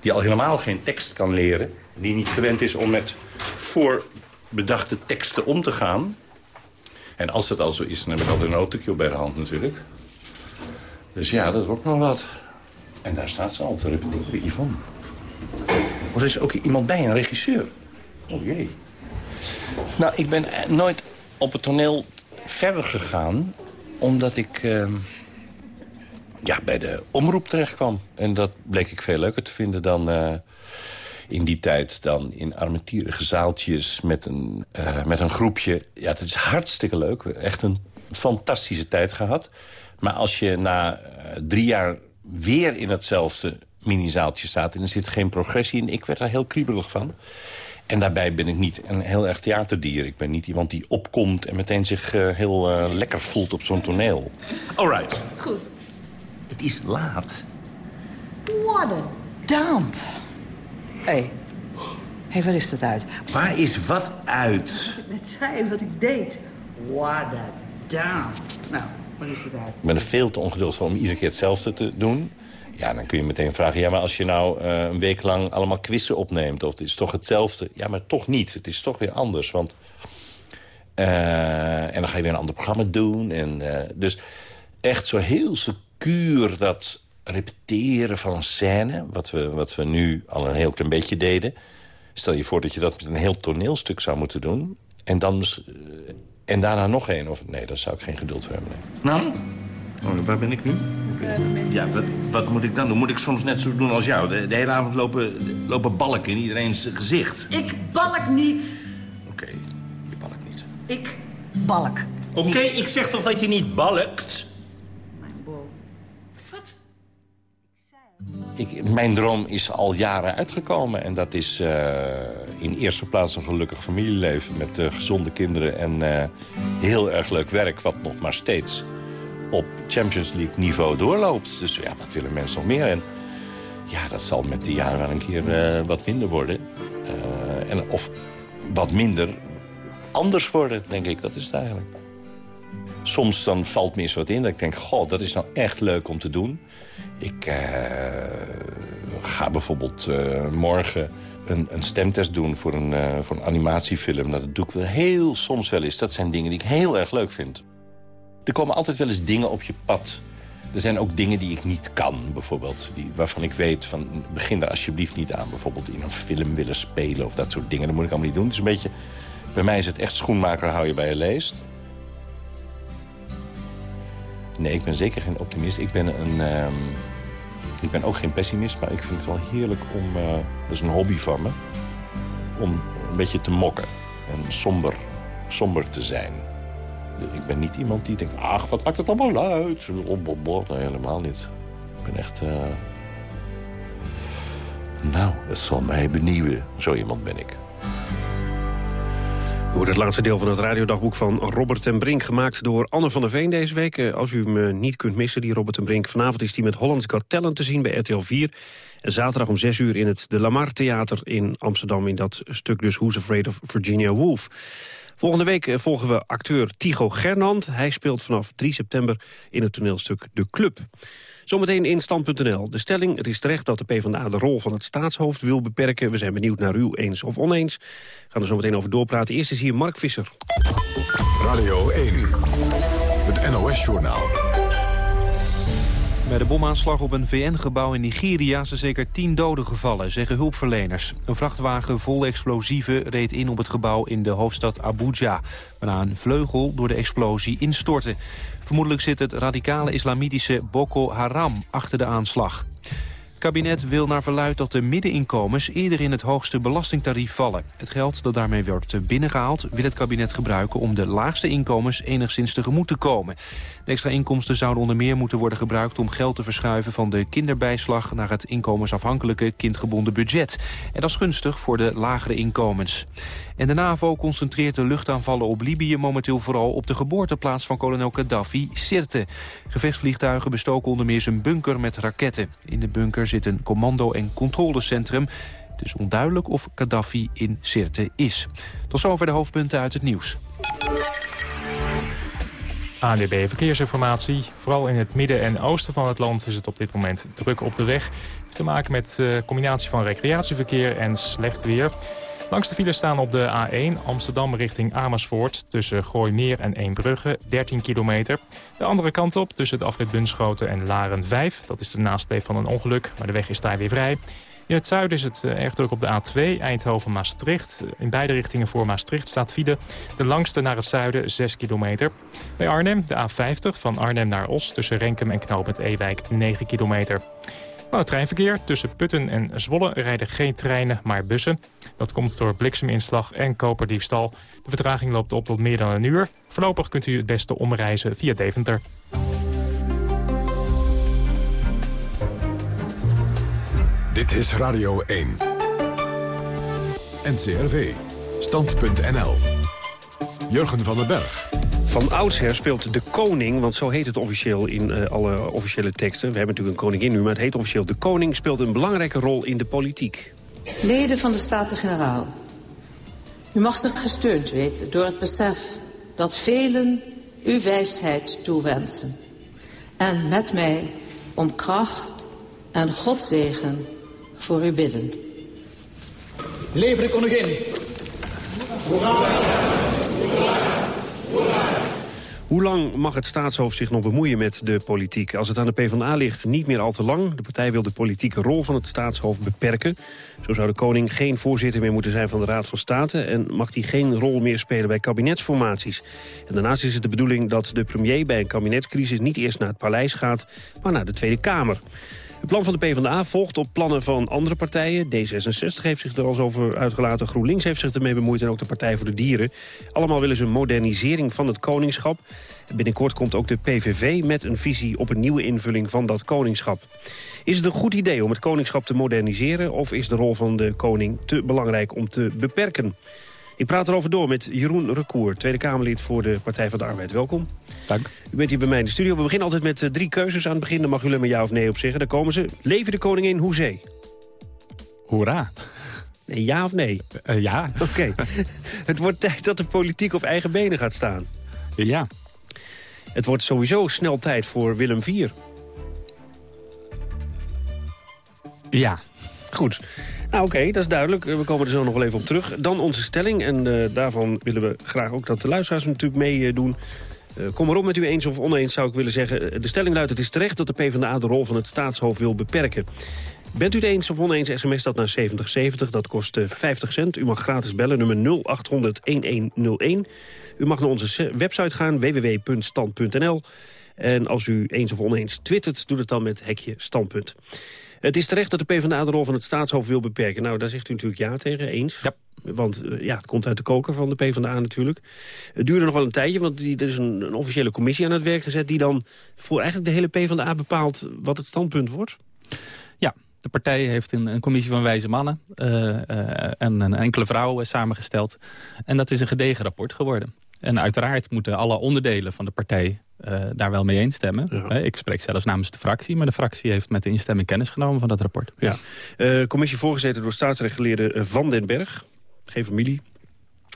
Die al helemaal geen tekst kan leren. Die niet gewend is om met voorbedachte teksten om te gaan. En als het al zo is, dan heb ik altijd een autocue bij de hand natuurlijk. Dus ja, dat wordt nog wat. En daar staat ze al te repeteren, Yvonne. Er is ook iemand bij, een regisseur. Oh jee. Nou, ik ben nooit op het toneel verder gegaan... omdat ik... Uh, ja, bij de omroep terecht kwam. En dat bleek ik veel leuker te vinden dan uh, in die tijd... dan in armetierige zaaltjes met een, uh, met een groepje. Ja, het is hartstikke leuk. Echt een fantastische tijd gehad. Maar als je na uh, drie jaar weer in hetzelfde minizaaltje staat... en er zit geen progressie in, ik werd daar heel kriebelig van... En daarbij ben ik niet een heel erg theaterdier. Ik ben niet iemand die opkomt en meteen zich uh, heel uh, lekker voelt op zo'n toneel. All right. Goed. Het is laat. What a damp. Hé. Hé, hey, waar is dat uit? Waar is wat uit? Ik net zei wat ik deed. What a damp. Nou, waar is dat uit? Ik ben er veel te ongeduldig van om iedere keer hetzelfde te doen. Ja, dan kun je meteen vragen... ja, maar als je nou uh, een week lang allemaal quizzen opneemt... of het is toch hetzelfde? Ja, maar toch niet. Het is toch weer anders, want... Uh, en dan ga je weer een ander programma doen. En, uh, dus echt zo heel secuur dat repeteren van een scène... Wat we, wat we nu al een heel klein beetje deden... Stel je voor dat je dat met een heel toneelstuk zou moeten doen... en, dan, en daarna nog één. Of, nee, daar zou ik geen geduld voor hebben. Nee. Nou, oh, waar ben ik nu? Ja, wat, wat, moet ik dan doen? Moet ik soms net zo doen als jou? De, de hele avond lopen, lopen balken in iedereen's gezicht? Ik balk niet. Oké. Okay. Ik balk. Oké, ik zeg toch dat je niet balkt? Ik, mijn droom is al jaren uitgekomen. En dat is uh, in eerste plaats een gelukkig familieleven... met uh, gezonde kinderen en uh, heel erg leuk werk... wat nog maar steeds op Champions League niveau doorloopt. Dus ja, wat willen mensen nog meer? En ja, dat zal met de jaren wel een keer wat minder worden. en, of wat minder anders worden, denk ik. Dat is het eigenlijk. Soms dan valt me eens wat in dat ik denk... goh, dat is nou echt leuk om te doen. Ik uh, ga bijvoorbeeld morgen een, een, stemtest doen voor een, voor een animatiefilm. Nou, dat doe ik wel heel soms wel eens. Dat zijn dingen die ik heel erg leuk vind. Er komen altijd wel eens dingen op je pad. Er zijn ook dingen die ik niet kan, bijvoorbeeld. Die, waarvan ik weet, van, begin er alsjeblieft niet aan. Bijvoorbeeld in een film willen spelen of dat soort dingen. Dat moet ik allemaal niet doen. Het is een beetje, bij mij is het echt schoenmaker hou je bij je leest. Nee, ik ben zeker geen optimist. Ik ben, een, uh, ik ben ook geen pessimist, maar ik vind het wel heerlijk om... Uh, dat is een hobby van me. Om een beetje te mokken en somber, somber te zijn. Ik ben niet iemand die denkt, ach, wat maakt het allemaal uit? Nee, helemaal niet. Ik ben echt... Uh... Nou, het zal mij benieuwen. Zo iemand ben ik. Voor het laatste deel van het radiodagboek van Robert ten Brink... gemaakt door Anne van der Veen deze week. Eh, als u hem eh, niet kunt missen, die Robert ten Brink... vanavond is hij met Hollands Got te zien bij RTL 4. En zaterdag om 6 uur in het De Lamar Theater in Amsterdam... in dat stuk dus Who's Afraid of Virginia Woolf. Volgende week eh, volgen we acteur Tigo Gernand. Hij speelt vanaf 3 september in het toneelstuk De Club. Zometeen in stand.nl. De stelling, er is terecht dat de PvdA de rol van het staatshoofd wil beperken. We zijn benieuwd naar u eens of oneens. We gaan er zo meteen over doorpraten. Eerst is hier Mark Visser. Radio 1, het NOS-journaal. Bij de bomaanslag op een VN-gebouw in Nigeria zijn zeker tien doden gevallen, zeggen hulpverleners. Een vrachtwagen vol explosieven reed in op het gebouw in de hoofdstad Abuja, waarna een vleugel door de explosie instortte. Vermoedelijk zit het radicale islamitische Boko Haram achter de aanslag. Het kabinet wil naar verluid dat de middeninkomens eerder in het hoogste belastingtarief vallen. Het geld dat daarmee wordt binnengehaald wil het kabinet gebruiken om de laagste inkomens enigszins tegemoet te komen. De extra inkomsten zouden onder meer moeten worden gebruikt om geld te verschuiven van de kinderbijslag naar het inkomensafhankelijke kindgebonden budget. En dat is gunstig voor de lagere inkomens. En de NAVO concentreert de luchtaanvallen op Libië momenteel vooral op de geboorteplaats van kolonel Gaddafi, Sirte. Gevechtsvliegtuigen bestoken onder meer zijn bunker met raketten. In de bunker zit een commando- en controlecentrum. Het is onduidelijk of Gaddafi in Sirte is. Tot zover de hoofdpunten uit het nieuws. ANDB Verkeersinformatie. Vooral in het midden en oosten van het land is het op dit moment druk op de weg. Het heeft te maken met de eh, combinatie van recreatieverkeer en slecht weer. Langs de file staan op de A1 Amsterdam richting Amersfoort... tussen Gooimeer en Eembrugge, 13 kilometer. De andere kant op tussen de afrit Bunschoten en Laren 5. Dat is de nasleep van een ongeluk, maar de weg is daar weer vrij. In het zuiden is het eh, erg druk op de A2, Eindhoven-Maastricht. In beide richtingen voor Maastricht staat file. De langste naar het zuiden, 6 kilometer. Bij Arnhem, de A50, van Arnhem naar Os... tussen Renkum en Knoopend Ewijk, 9 kilometer. Nou, het treinverkeer tussen Putten en Zwolle rijden geen treinen, maar bussen. Dat komt door blikseminslag en koperdiefstal. De vertraging loopt op tot meer dan een uur. Voorlopig kunt u het beste omreizen via Deventer. Dit is Radio 1. NCRV. Stand.nl. Jurgen van den Berg. Van oudsher speelt de koning, want zo heet het officieel in uh, alle officiële teksten. We hebben natuurlijk een koningin nu, maar het heet officieel de koning... speelt een belangrijke rol in de politiek. Leden van de Staten-Generaal. U mag zich gesteund weten door het besef dat velen uw wijsheid toewensen. En met mij om kracht en Godzegen voor u bidden. Leven de koningin! Hoe lang mag het staatshoofd zich nog bemoeien met de politiek? Als het aan de PvdA ligt, niet meer al te lang. De partij wil de politieke rol van het staatshoofd beperken. Zo zou de koning geen voorzitter meer moeten zijn van de Raad van State... en mag hij geen rol meer spelen bij kabinetsformaties. En daarnaast is het de bedoeling dat de premier bij een kabinetscrisis... niet eerst naar het paleis gaat, maar naar de Tweede Kamer. Het plan van de PvdA volgt op plannen van andere partijen. D66 heeft zich er al over uitgelaten. GroenLinks heeft zich ermee bemoeid en ook de Partij voor de Dieren. Allemaal willen ze een modernisering van het koningschap. Binnenkort komt ook de PVV met een visie op een nieuwe invulling van dat koningschap. Is het een goed idee om het koningschap te moderniseren... of is de rol van de koning te belangrijk om te beperken? Ik praat erover door met Jeroen Recour, Tweede Kamerlid voor de Partij van de Arbeid. Welkom. Dank. U bent hier bij mij in de studio. We beginnen altijd met eh, drie keuzes aan het begin. Daar mag u alleen maar ja of nee op zeggen. Daar komen ze. Leven de koningin hoezee? Hoera. Nee, ja of nee? Uh, ja. Oké. het wordt tijd dat de politiek op eigen benen gaat staan. Ja. Het wordt sowieso snel tijd voor Willem IV. Ja. Goed. Nou oké, dat is duidelijk. We komen er zo nog wel even op terug. Dan onze stelling. En uh, daarvan willen we graag ook dat de luisteraars natuurlijk meedoen. Uh, kom maar op met u eens of oneens zou ik willen zeggen. De stelling luidt het is terecht dat de PvdA de rol van het staatshoofd wil beperken. Bent u het eens of oneens, sms dat naar 7070. Dat kost uh, 50 cent. U mag gratis bellen, nummer 0800-1101. U mag naar onze website gaan, www.stand.nl. En als u eens of oneens twittert, doe het dan met hekje standpunt. Het is terecht dat de PvdA de rol van het staatshoofd wil beperken. Nou, daar zegt u natuurlijk ja tegen, eens. Ja. Want uh, ja, het komt uit de koker van de PvdA natuurlijk. Het duurde nog wel een tijdje, want die, er is een, een, officiële commissie aan het werk gezet... die dan voor eigenlijk de hele PvdA bepaalt wat het standpunt wordt. Ja, de partij heeft een, een commissie van wijze mannen uh, uh, en een enkele vrouwen samengesteld. En dat is een gedegen rapport geworden. En uiteraard moeten alle onderdelen van de partij uh, daar wel mee eens stemmen. Ja. Ik spreek zelfs namens de fractie, maar de fractie heeft met de instemming kennis genomen van dat rapport. Ja. Uh, commissie voorgezeten door staatsrechtgeleerde Van den Berg, geen familie.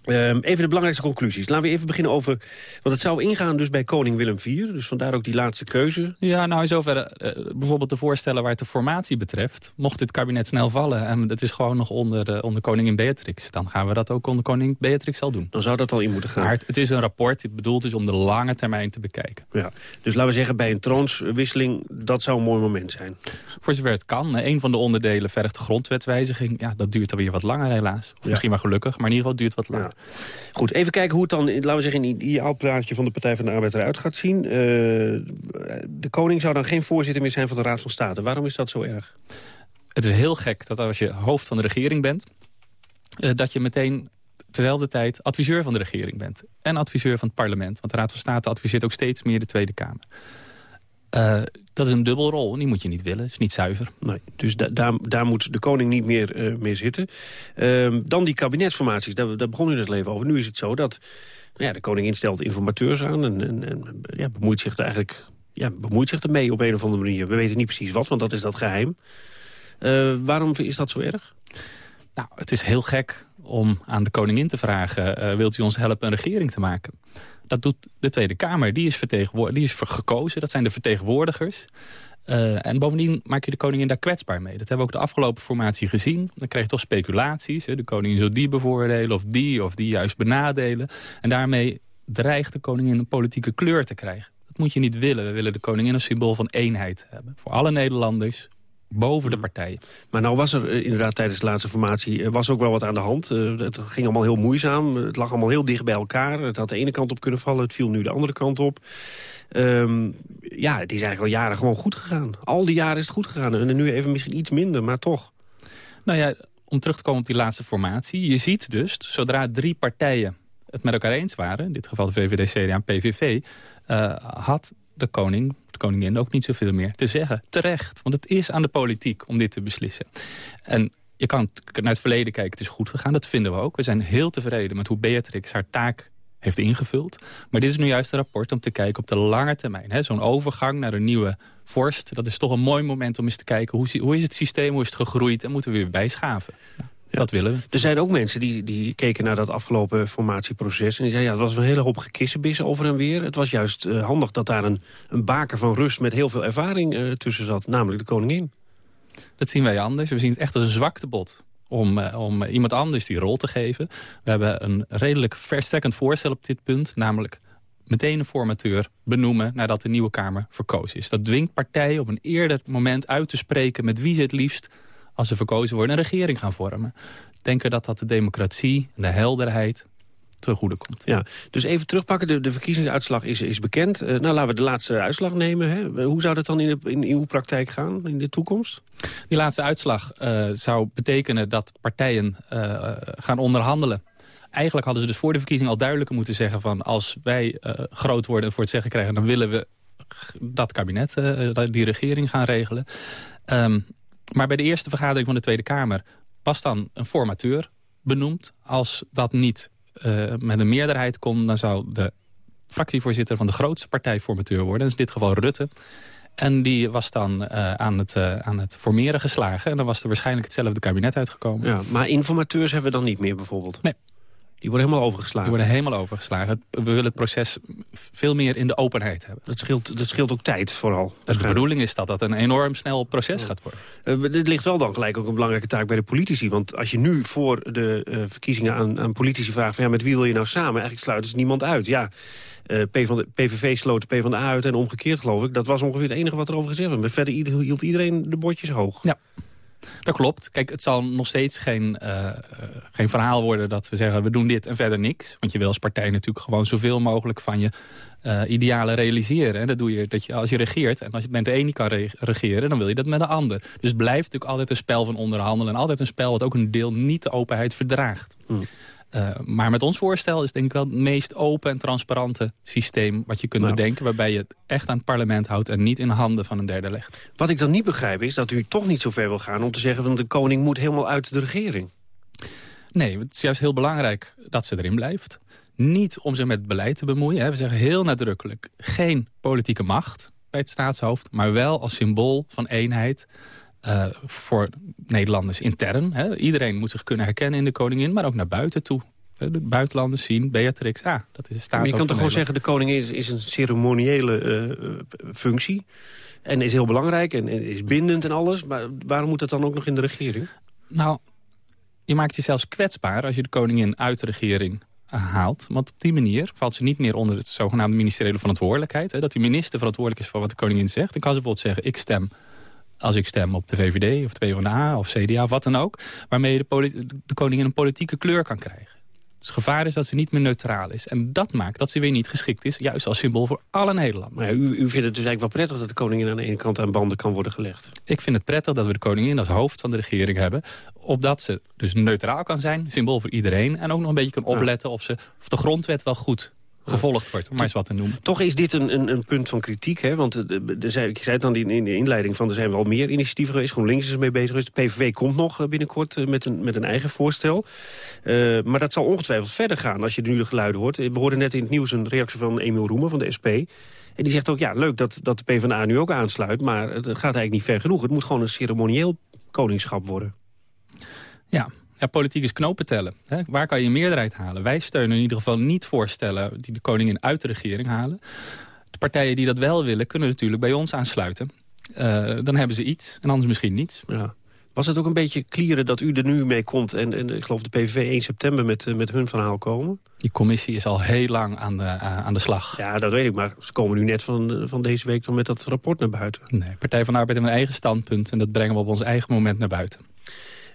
Um, even de belangrijkste conclusies. Laten we even beginnen over... Want het zou ingaan dus bij koning Willem IV. Dus vandaar ook die laatste keuze. Ja, nou in zoverre uh, bijvoorbeeld de voorstellen waar het de formatie betreft... mocht dit kabinet snel vallen en het is gewoon nog onder, uh, onder koningin Beatrix... dan gaan we dat ook onder koningin Beatrix al doen. Dan zou dat al in moeten gaan. Maar het, het is een rapport dat bedoeld is om de lange termijn te bekijken. Ja, dus laten we zeggen bij een troonswisseling... dat zou een mooi moment zijn. Voor zover het kan. Een van de onderdelen vergt de grondwetswijziging. Ja, dat duurt dan weer wat langer helaas. Of ja. misschien maar gelukkig, maar in ieder geval duurt wat langer. Ja. Goed, even kijken hoe het dan, laten we zeggen, in die ideaal plaatje van de Partij van de Arbeid eruit gaat zien. Uh, de koning zou dan geen voorzitter meer zijn van de Raad van State. Waarom is dat zo erg? Het is heel gek dat als je hoofd van de regering bent, uh, dat je meteen terzelfde tijd adviseur van de regering bent. En adviseur van het parlement. Want de Raad van State adviseert ook steeds meer de Tweede Kamer. Uh, dat is een dubbelrol. Die moet je niet willen. Is niet zuiver. Nee, dus da daar, daar moet de koning niet meer uh, mee zitten. Uh, dan die kabinetsformaties. Daar, daar begon u net even over. Nu is het zo dat nou ja, de koningin stelt informateurs aan. En, en, en ja, bemoeit zich er eigenlijk ja, bemoeit zich ermee op een of andere manier. We weten niet precies wat, want dat is dat geheim. Uh, waarom is dat zo erg? Nou, het is heel gek om aan de koningin te vragen... Wilt u ons helpen een regering te maken? Dat doet de Tweede Kamer. Die is, die is gekozen. Dat zijn de vertegenwoordigers. Uh, en bovendien maak je de koningin daar kwetsbaar mee. Dat hebben we ook de afgelopen formatie gezien. Dan krijg je toch speculaties. Hè? De koningin zou die bevoordelen of die of die juist benadelen. En daarmee dreigt de koningin een politieke kleur te krijgen. Dat moet je niet willen. We willen de koningin een symbool van eenheid hebben. Voor alle Nederlanders, boven de partijen. Maar nou was er inderdaad tijdens de laatste formatie was ook wel wat aan de hand. Uh, het ging allemaal heel moeizaam. Het lag allemaal heel dicht bij elkaar. Het had de ene kant op kunnen vallen. Het viel nu de andere kant op. Um, ja, het is eigenlijk al jaren gewoon goed gegaan. Al die jaren is het goed gegaan. En nu even misschien iets minder, maar toch. Nou ja, om terug te komen op die laatste formatie. Je ziet dus, zodra drie partijen het met elkaar eens waren... in dit geval de VVD, CDA en PVV... Uh, had de koning, de koningin ook niet zoveel meer te zeggen. Terecht, want het is aan de politiek om dit te beslissen. En je kan naar het verleden kijken, het is goed gegaan, dat vinden we ook. We zijn heel tevreden met hoe Beatrix haar taak heeft ingevuld. Maar dit is nu juist een rapport om te kijken op de lange termijn. Zo'n overgang naar een nieuwe vorst, dat is toch een mooi moment om eens te kijken... hoe, is het systeem, hoe is het gegroeid en moeten we weer bijschaven. Ja. Dat willen we. Er zijn ook mensen die, die keken naar dat afgelopen formatieproces... en die zeiden, ja, het was een hele hoop gekissenbissen over en weer. Het was juist uh, handig dat daar een, een baker van rust... met heel veel ervaring uh, tussen zat, namelijk de koningin. Dat zien wij anders. We zien het echt als een zwaktebod om, uh, om iemand anders die rol te geven. We hebben een redelijk verstrekkend voorstel op dit punt, namelijk meteen een formateur benoemen nadat de nieuwe Kamer verkozen is. Dat dwingt partijen op een eerder moment uit te spreken met wie ze het liefst als ze verkozen worden, een regering gaan vormen. Denken dat dat de democratie en de helderheid te goede komt. Ja, dus even terugpakken. De, de verkiezingsuitslag is, is bekend. Uh, nou, laten we de laatste uitslag nemen. Hè. Hoe zou dat dan in, de, in, uw praktijk gaan in de toekomst? Die laatste uitslag uh, zou betekenen dat partijen uh, gaan onderhandelen. Eigenlijk hadden ze dus voor de verkiezing al duidelijker moeten zeggen... van als wij groot worden en voor het zeggen krijgen... dan willen we dat kabinet, die regering gaan regelen. Um, maar bij de eerste vergadering van de Tweede Kamer... was dan een formateur benoemd. Als dat niet uh, met een meerderheid komt... dan zou de fractievoorzitter van de grootste partij formateur worden. Dat is in dit geval Rutte. En die was dan uh, aan, het, uh, aan het formeren geslagen. En dan was er waarschijnlijk hetzelfde kabinet uitgekomen. Ja, maar informateurs hebben we dan niet meer bijvoorbeeld? Nee. Die worden helemaal overgeslagen? Die worden helemaal overgeslagen. We willen het proces veel meer in de openheid hebben. Dat scheelt, dat scheelt ook tijd vooral. de bedoeling is dat dat een enorm snel proces gaat worden. Uh, dit ligt wel dan gelijk ook een belangrijke taak bij de politici. Want als je nu voor de uh, verkiezingen aan, aan politici vraagt... Van, ja, met wie wil je nou samen? Eigenlijk sluiten ze niemand uit. Ja, uh, P van de, PVV sloot de PvdA uit en omgekeerd geloof ik. Dat was ongeveer het enige wat erover gezegd werd. Maar verder hield iedereen de bordjes hoog. Ja. Dat klopt. Kijk, het zal nog steeds geen, uh, geen verhaal worden dat we zeggen... we doen dit en verder niks. Want je wil als partij natuurlijk gewoon zoveel mogelijk van je uh, idealen realiseren. En dat doe je, dat je als je regeert. En als je met de ene kan re regeren, dan wil je dat met de ander. Dus het blijft natuurlijk altijd een spel van onderhandelen. En altijd een spel wat ook een deel niet de openheid verdraagt. Hmm. Uh, maar met ons voorstel is denk ik wel het meest open en transparante systeem wat je kunt nou. bedenken. Waarbij je het echt aan het parlement houdt en niet in handen van een derde legt. Wat ik dan niet begrijp is dat u toch niet zo ver wil gaan om te zeggen van de koning moet helemaal uit de regering. Nee, het is juist heel belangrijk dat ze erin blijft. Niet om zich met beleid te bemoeien. Hè. We zeggen heel nadrukkelijk geen politieke macht bij het staatshoofd. Maar wel als symbool van eenheid uh, voor Nederlanders intern. Hè. Iedereen moet zich kunnen herkennen in de koningin, maar ook naar buiten toe. De buitenlanders zien Beatrix, ah, dat is de staat. Maar je kan toch gewoon zeggen, de koningin is, is een ceremoniële uh, functie. En is heel belangrijk en, en, is bindend en alles. Maar waarom moet dat dan ook nog in de regering? Nou, je maakt je zelfs kwetsbaar als je de koningin uit de regering haalt. Want op die manier valt ze niet meer onder het zogenaamde ministeriële verantwoordelijkheid. Hè, dat de minister verantwoordelijk is voor wat de koningin zegt. Dan kan ze bijvoorbeeld zeggen, ik stem als ik stem op de VVD of de PvdA of CDA wat dan ook... waarmee de, de koningin een politieke kleur kan krijgen. Dus het gevaar is dat ze niet meer neutraal is. En dat maakt dat ze weer niet geschikt is, juist als symbool voor alle Nederlanders. Maar ja, u, u, vindt het dus eigenlijk wel prettig dat de koningin aan de ene kant aan banden kan worden gelegd? Ik vind het prettig dat we de koningin als hoofd van de regering hebben. Opdat ze dus neutraal kan zijn, symbool voor iedereen. En ook nog een beetje kan opletten of, ze, of de grondwet wel goed gevolgd wordt, om maar eens wat te noemen. Toch is dit een, een, een punt van kritiek, hè? want de, de, ik zei het dan in de inleiding van... er zijn wel meer initiatieven geweest, GroenLinks is ermee bezig geweest. De PVV komt nog eh, binnenkort eh, met een, met een eigen voorstel. Uh, maar dat zal ongetwijfeld verder gaan als je nu de geluiden hoort. We hoorden net in het nieuws een reactie van Emiel Roemer van de SP... En die zegt ook, ja, leuk dat, dat de PvdA nu ook aansluit... maar het gaat eigenlijk niet ver genoeg. Het moet gewoon een ceremonieel koningschap worden. Ja, ja, politiek is knopen tellen. Hè? Waar kan je een meerderheid halen? Wij steunen in ieder geval niet voorstellen die de koningin uit de regering halen. De partijen die dat wel willen, kunnen natuurlijk bij ons aansluiten. Uh, dan hebben ze iets en anders misschien niets. Ja. Was het ook een beetje klieren dat u er nu mee komt... en, en ik geloof de PVV 1 september met, eh, met hun verhaal komen? Die commissie is al heel lang aan de, uh, aan de slag. Ja, dat weet ik, maar ze komen nu net van, van deze week dan met dat rapport naar buiten. Nee, Partij van de Arbeid heeft een eigen standpunt... en dat brengen we op ons eigen moment naar buiten.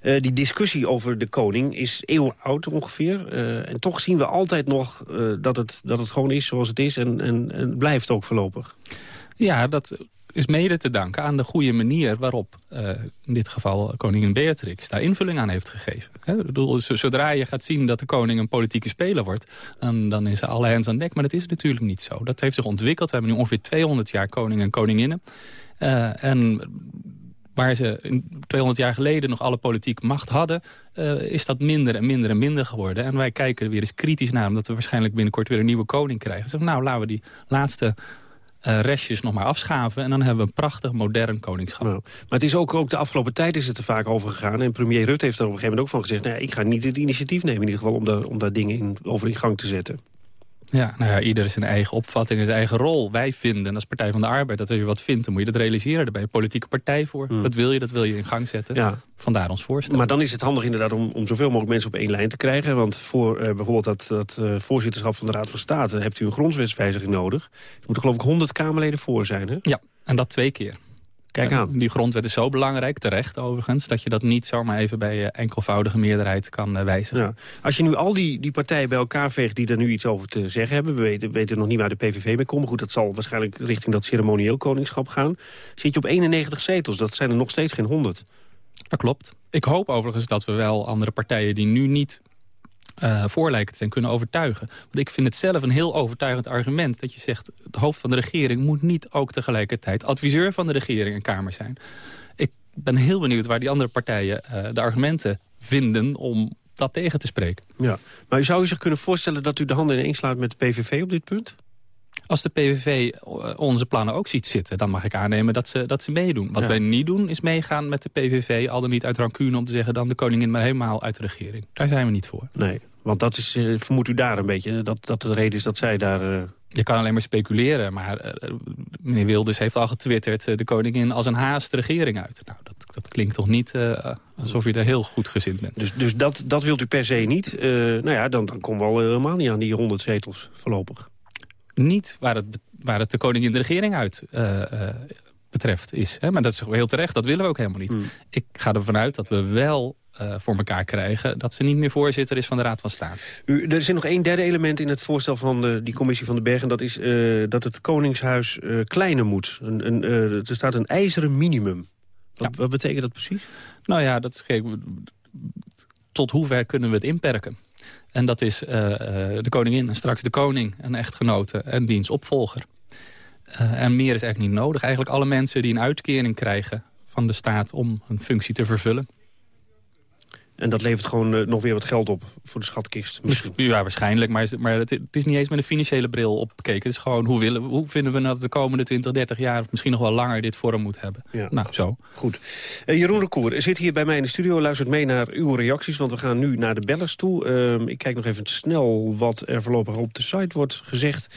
Uh, die discussie over de koning is eeuwenoud ongeveer. Uh, en toch zien we altijd nog uh, dat, het, dat het gewoon is zoals het is en, en, en blijft ook voorlopig. Ja, dat is mede te danken aan de goede manier waarop in dit geval koningin Beatrix daar invulling aan heeft gegeven. He, zodra je gaat zien dat de koning een politieke speler wordt, dan, dan is alle hens aan dek. Maar dat is natuurlijk niet zo. Dat heeft zich ontwikkeld. We hebben nu ongeveer 200 jaar koning en koninginnen. en waar ze 200 jaar geleden nog alle politieke macht hadden... Uh, is dat minder en minder en minder geworden. En wij kijken weer eens kritisch naar... omdat we waarschijnlijk binnenkort weer een nieuwe koning krijgen. Zeg, nou, laten we die laatste uh, restjes nog maar afschaven... en dan hebben we een prachtig modern koningschap. Nou, maar het is ook, ook de afgelopen tijd is het er vaak over gegaan... en premier Rutte heeft er op een gegeven moment ook van gezegd... Nou, ik ga niet het initiatief nemen in ieder geval om, daar, om daar dingen in, over in gang te zetten. Ja, nou ja, ieder zijn eigen opvatting en zijn eigen rol. Wij vinden als Partij van de Arbeid dat als je wat vindt... dan moet je dat realiseren. Daar ben je een politieke partij voor. Mm. Wat wil je, dat wil je in gang zetten. Ja. Vandaar ons voorstel. Maar dan is het handig inderdaad om, om zoveel mogelijk mensen op één lijn te krijgen. Want voor uh, bijvoorbeeld dat, dat uh, voorzitterschap van de Raad van State... hebt u een grondwetswijziging nodig. Er moeten geloof ik 100 Kamerleden voor zijn, hè? Ja, en dat twee keer. Kijk aan. Die grondwet is zo belangrijk, terecht overigens... dat je dat niet zomaar even bij enkelvoudige meerderheid kan uh, wijzigen. Ja. Als je nu al die, die partijen bij elkaar veegt die er nu iets over te zeggen hebben... we weten, weten nog niet waar de PVV mee komt. Goed, dat zal waarschijnlijk richting dat ceremonieel koningschap gaan. Zit je op 91 zetels, dat zijn er nog steeds geen 100. Dat klopt. Ik hoop overigens dat we wel andere partijen die nu niet uh, voor zijn kunnen overtuigen. Want ik vind het zelf een heel overtuigend argument... dat je zegt, het hoofd van de regering moet niet ook tegelijkertijd... adviseur van de regering en Kamer zijn. Ik ben heel benieuwd waar die andere partijen uh, de argumenten vinden... om dat tegen te spreken. Ja. Maar zou u zich kunnen voorstellen dat u de handen ineens slaat met de PVV op dit punt? Als de PVV onze plannen ook ziet zitten... dan mag ik aannemen dat ze, dat ze meedoen. Wat Ja. wij niet doen is meegaan met de PVV... al dan niet uit rancune om te zeggen... dan de koningin maar helemaal uit de regering. Daar zijn we niet voor. Nee, want dat is, eh, vermoedt u daar een beetje, dat, dat de reden is dat zij daar... eh, Je kan alleen maar speculeren, maar eh, meneer Wilders heeft al getwitterd... eh, de koningin als een haast de regering uit. Nou, dat, dat klinkt toch niet eh, alsof je er heel goed gezind bent. Dus, dus dat, dat wilt u per se niet. Eh, nou ja, dan, dan komen we al helemaal niet aan die 100 zetels voorlopig. Niet waar het, waar het de koningin de regering uit eh, eh, betreft is. Hè? Maar dat is heel terecht, dat willen we ook helemaal niet. Hmm. Ik ga ervan uit dat we wel eh, voor elkaar krijgen... dat ze niet meer voorzitter is van de Raad van State. U, er zit nog één derde element in het voorstel van de, die commissie van de Berg... en dat is dat het Koningshuis kleiner moet. Een, een, er staat een ijzeren minimum. Wat, wat betekent dat precies? Nou ja, dat is, kijk, tot hoever kunnen we het inperken? En dat is eh, eh, de koningin en straks de koning en echtgenote en diens opvolger. Eh, en meer is eigenlijk niet nodig. Eigenlijk alle mensen die een uitkering krijgen van de staat om een functie te vervullen. En dat levert gewoon eh, nog weer wat geld op voor de schatkist. Misschien. Ja, waarschijnlijk. Maar, maar het, is niet eens met een financiële bril opgekeken. Het is gewoon hoe, willen, hoe vinden we dat de komende 20, 30 jaar... of misschien nog wel langer dit vorm moet hebben. Ja. Nou, zo. Goed. Eh, Jeroen Recour zit hier bij mij in de studio. Luistert mee naar uw reacties, want we gaan nu naar de bellers toe. Ehm, ik kijk nog even snel wat er voorlopig op de site wordt gezegd.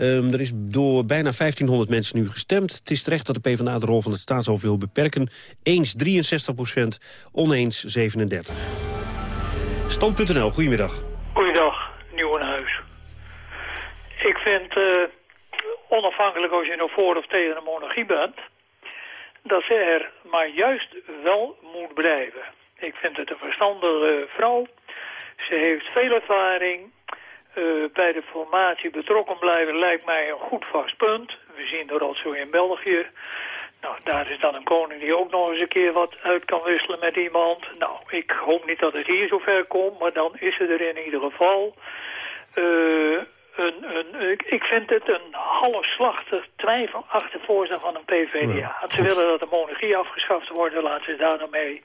Ehm, er is door bijna 1500 mensen nu gestemd. Het is terecht dat de PvdA de rol van het staatshoofd wil beperken. Eens 63 procent, oneens 37. Stand.nl, goedemiddag. Goeiedag, Nieuwenhuis. Ik vind, eh, onafhankelijk als je nou voor of tegen de monarchie bent, dat ze er maar juist wel moet blijven. Ik vind het een verstandige vrouw. Ze heeft veel ervaring. Eh, bij de formatie betrokken blijven lijkt mij een goed vast punt. We zien de rotzooi in België. Nou, daar is dan een koning die ook nog eens een keer wat uit kan wisselen met iemand. Nou, ik hoop niet dat het hier zover komt, maar dan is het er in ieder geval. Eh, een, een, ik- vind het een halfslachtig, twijfelachtig voorstel van een PVDA. Als ze willen dat de monarchie afgeschaft wordt, laten ze daar dan mee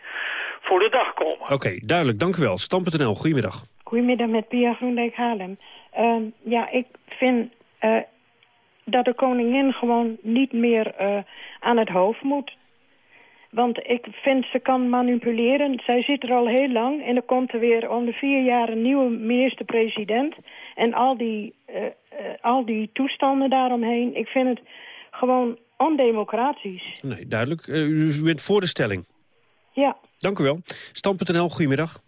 voor de dag komen. Oké, duidelijk, dank u wel. Stand.nl, goedemiddag. Goedemiddag met Pia Groendijk Haarlem. Ehm, ja, ik vind eh, dat de koningin gewoon niet meer eh, aan het hoofd moet. Want ik vind ze kan manipuleren. Zij zit er al heel lang en er komt er weer om de vier jaar een nieuwe minister-president. En al die, eh, al die toestanden daaromheen. Ik vind het gewoon ondemocratisch. Nee, duidelijk. U bent voor de stelling. Ja. Dank u wel. Stand.nl, goedemiddag.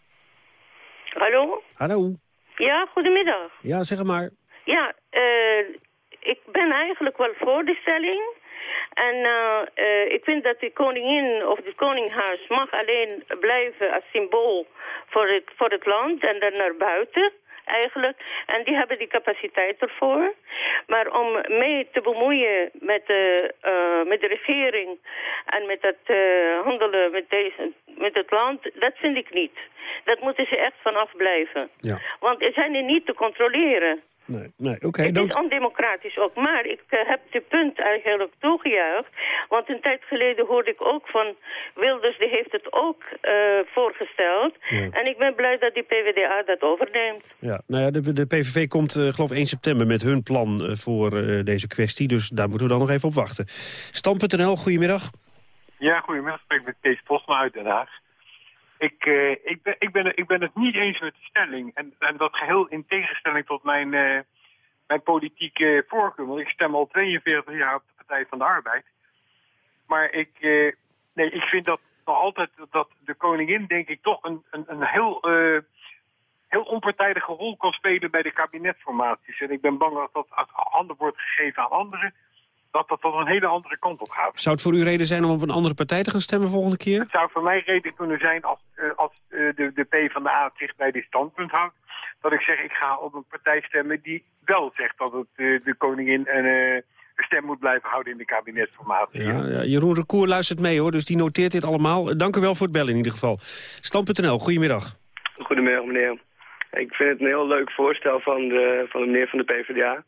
Hallo? Hallo. Ja, goedemiddag. Ja, zeg maar. Ja, eh, ik ben eigenlijk wel voor de stelling. En eh, ik vind dat de koningin of het koninghuis mag alleen blijven als symbool voor het, voor het land en dan naar buiten eigenlijk. En die hebben die capaciteit ervoor. Maar om mee te bemoeien met de, eh, met de regering en met het eh, handelen met, deze, met het land, dat vind ik niet. Dat moeten ze echt vanaf blijven. Ja. Want ze zijn er niet te controleren. Nee, nee oké. Het dank. is ondemocratisch ook, maar ik eh, heb de punt eigenlijk toegejuicht. Want een tijd geleden hoorde ik ook van Wilders, die heeft het ook eh, voorgesteld. Ja. En ik ben blij dat die PvdA dat overneemt. Ja, nou ja, de, de PVV komt eh, geloof ik 1 september met hun plan voor eh, deze kwestie. Dus daar moeten we dan nog even op wachten. Stam.nl, goedemiddag. Ja, goedemiddag. Ik spreek met Kees Postma uit Den Haag. Ik, eh, ik, ben, ik, ben, ik ben het niet eens met de stelling. En, en dat geheel in tegenstelling tot mijn, eh, mijn politieke voorkeur. Want ik stem al 42 jaar op de Partij van de Arbeid. Maar ik, eh, nee, ik vind dat nog altijd dat de koningin, denk ik, toch een, een, een heel, heel onpartijdige rol kan spelen bij de kabinetsformaties. En ik ben bang dat dat uit handen wordt gegeven aan anderen. Dat dat tot een hele andere kant op gaat. Zou het voor u reden zijn om op een andere partij te gaan stemmen volgende keer? Het zou voor mij reden kunnen zijn als, eh, als eh, de, de PvdA zich bij dit standpunt houdt. Dat ik zeg, ik ga op een partij stemmen die wel zegt dat het, eh, de koningin een, eh, stem moet blijven houden in de kabinetsformatie. Ja, ja, Jeroen Recour luistert mee hoor, dus die noteert dit allemaal. Dank u wel voor het bellen in ieder geval. Stand.nl, goedemiddag. Goedemiddag meneer. Ik vind het een heel leuk voorstel van de, van de meneer van de PvdA.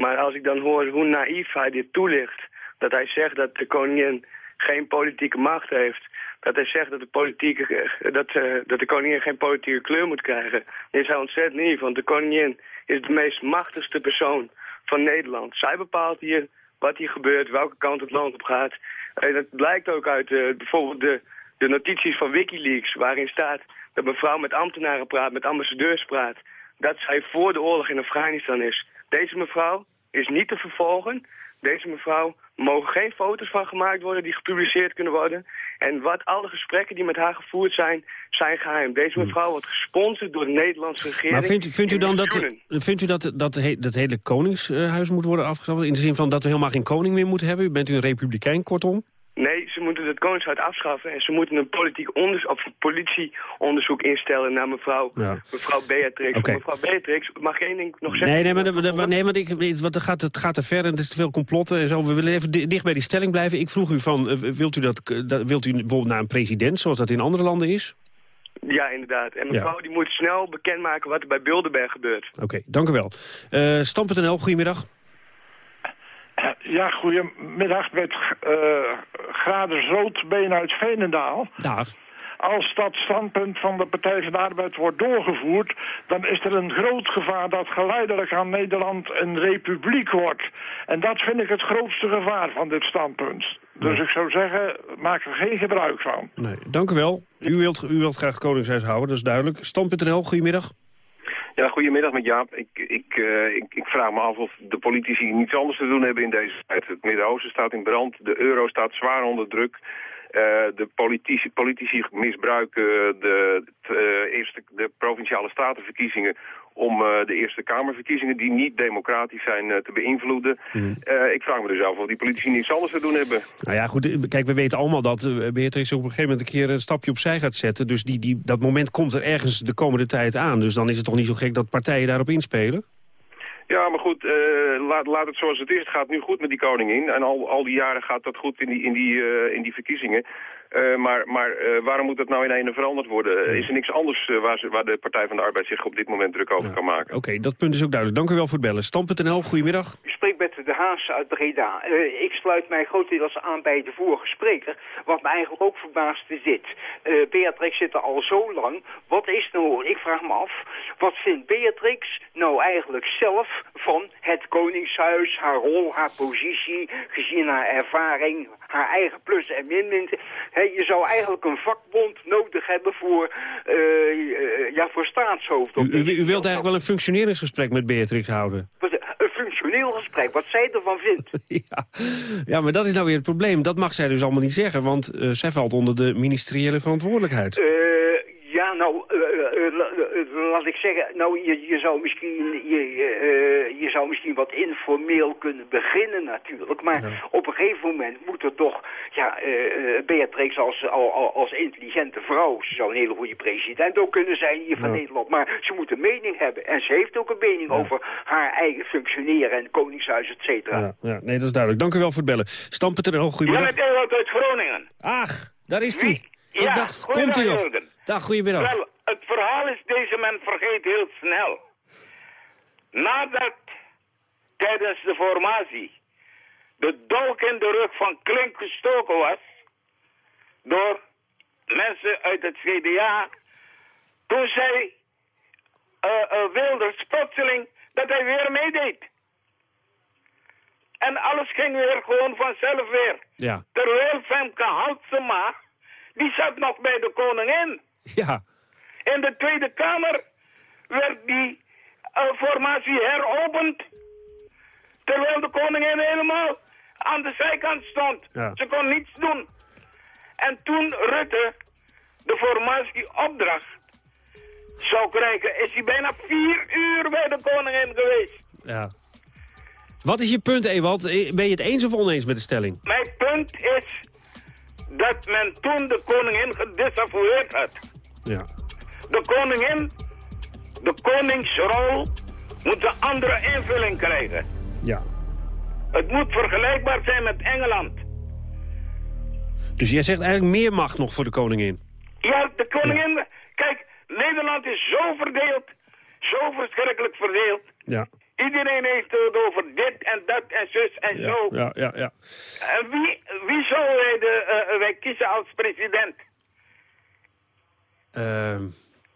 Maar als ik dan hoor hoe naïef hij dit toelicht... dat hij zegt dat de koningin geen politieke macht heeft... dat hij zegt dat de, politieke, dat, eh, dat de koningin geen politieke kleur moet krijgen... is hij ontzettend naïef, want de koningin is de meest machtigste persoon van Nederland. Zij bepaalt hier wat hier gebeurt, welke kant het land op gaat. En dat blijkt ook uit eh, bijvoorbeeld de, de notities van Wikileaks... waarin staat dat mevrouw met ambtenaren praat, met ambassadeurs praat... dat zij voor de oorlog in Afghanistan is. Deze mevrouw is niet te vervolgen. Deze mevrouw mogen geen foto's van gemaakt worden die gepubliceerd kunnen worden. En wat alle gesprekken die met haar gevoerd zijn, zijn geheim. Deze mevrouw wordt gesponsord door de Nederlandse regering. Maar vindt, vindt u dan dat, vindt u dat, dat, he- dat hele koningshuis moet worden afgeschaft? In de zin van dat we helemaal geen koning meer moeten hebben? Bent u een republikein, kortom? Nee, ze moeten het koningshuis afschaffen en ze moeten een politiek onderzoek, of politieonderzoek instellen naar mevrouw, Ja. mevrouw Beatrix. Mevrouw Beatrix, mag ik één ding nog zeggen? Nee, nee, maar, nee want ik, het, gaat, het gaat te ver en het is te veel complotten en zo. We willen even di- dicht bij die stelling blijven. Ik vroeg u van, eh, wilt u, dat, wilt u bijvoorbeeld naar een president, zoals dat in andere landen is? Ja, inderdaad. En mevrouw die moet snel bekendmaken wat er bij Bilderberg gebeurt. Oké, dank u wel. Stam.nl, goedemiddag. Ja, goedemiddag met eh Graders Roodbeen uit Veenendaal. Dag. Als dat standpunt van de Partij van de Arbeid wordt doorgevoerd... dan is er een groot gevaar dat geleidelijk aan Nederland een republiek wordt. En dat vind ik het grootste gevaar van dit standpunt. Dus ik zou zeggen, maak er geen gebruik van. Nee, dank u wel. U wilt, u wilt graag koningshuis houden, dat is duidelijk. Stam.nl, goedemiddag. Ja, goedemiddag met Jaap. Ik, ik, eh, ik, ik vraag me af of de politici niets anders te doen hebben in deze tijd. Het Midden-Oosten staat in brand, de euro staat zwaar onder druk. Eh, de politici, politici misbruiken de, de, eerste, de provinciale statenverkiezingen om eh, de Eerste Kamerverkiezingen, die niet democratisch zijn, eh, te beïnvloeden. Eh, ik vraag me dus af of die politici niets anders te doen hebben. Nou ja, goed, eh, kijk, we weten allemaal dat eh, Beatrix op een gegeven moment een keer een stapje opzij gaat zetten. Dus die, die, dat moment komt er ergens de komende tijd aan. Dus dan is het toch niet zo gek dat partijen daarop inspelen? Ja, maar goed, eh, laat, laat het zoals het is. Het gaat nu goed met die koningin. En al, al die jaren gaat dat goed in die, in die, eh, in die verkiezingen. Eh, maar maar eh, waarom moet dat nou in ene veranderd worden? Eh, Is er niks anders waar, ze, waar de Partij van de Arbeid zich op dit moment druk over kan maken? Oké, dat punt is ook duidelijk. Dank u wel voor het bellen. Stam.nl, goedemiddag. Ik spreek met de Haas uit Breda. Eh, ik sluit mij grotendeels aan bij de vorige spreker. Wat me eigenlijk ook verbaast is dit. Eh, Beatrix zit er al zo lang. Wat is nou, ik vraag me af, wat vindt Beatrix nou eigenlijk zelf van het Koningshuis, haar rol, haar positie, gezien haar ervaring, haar eigen plus en minpunten. Je zou eigenlijk een vakbond nodig hebben voor, eh, ja, voor staatshoofd. U, u, u wilt eigenlijk wel een functioneringsgesprek met Beatrix houden. Een functioneel gesprek, wat zij ervan vindt. Ja, maar dat is nou weer het probleem. Dat mag zij dus allemaal niet zeggen, want eh, zij valt onder de ministeriële verantwoordelijkheid ja, nou, eh, eh, eh, la- eh, laat ik zeggen, nou, je, je, zou misschien, je, eh, je zou misschien wat informeel kunnen beginnen natuurlijk. Maar op een gegeven moment moet er toch, ja, eh, eh, Beatrix als, al- al- als intelligente vrouw, ze zou een hele goede president ook kunnen zijn hier van Ja. Nederland. Maar ze moet een mening hebben. En ze heeft ook een mening over haar eigen functioneren en koningshuis, et cetera. Ja, ja, nee, dat is duidelijk. Dank u wel voor het bellen. Stam.nl, Ja, goedemiddag. met uit Groningen. Ach, daar is die. Ja, Ik dacht, goeiedag, komt hij nog? Dag, goedemiddag. Wel, het verhaal is, deze man vergeet heel snel. Nadat tijdens de formatie de dolk in de rug van Klink gestoken was door mensen uit het CDA, toen zei eh eh, Wilders plotseling dat hij weer meedeed. En alles ging weer gewoon vanzelf weer. Ja. Terwijl Femke Halsema, die zat nog bij de koningin. Ja. In de Tweede Kamer werd die eh, formatie heropend. Terwijl de koningin helemaal aan de zijkant stond. Ja. Ze kon niets doen. En toen Rutte de formatie opdracht zou krijgen, is hij bijna vier uur bij de koningin geweest. Ja. Wat is je punt, Ewald? Eh, Ben je het eens of oneens met de stelling? Mijn punt is dat men toen de koningin gedesavoueerd had. Ja. De koningin, de koningsrol, moet een andere invulling krijgen. Ja. Het moet vergelijkbaar zijn met Engeland. Dus jij zegt eigenlijk meer macht nog voor de koningin? Ja, de koningin... Kijk, Nederland is zo verdeeld, zo verschrikkelijk verdeeld. Ja. Iedereen heeft het over dit en dat en zus en Ja, zo. ja, ja. ja. En wie, wie zouden wij, de, eh, wij kiezen als president? Ehm,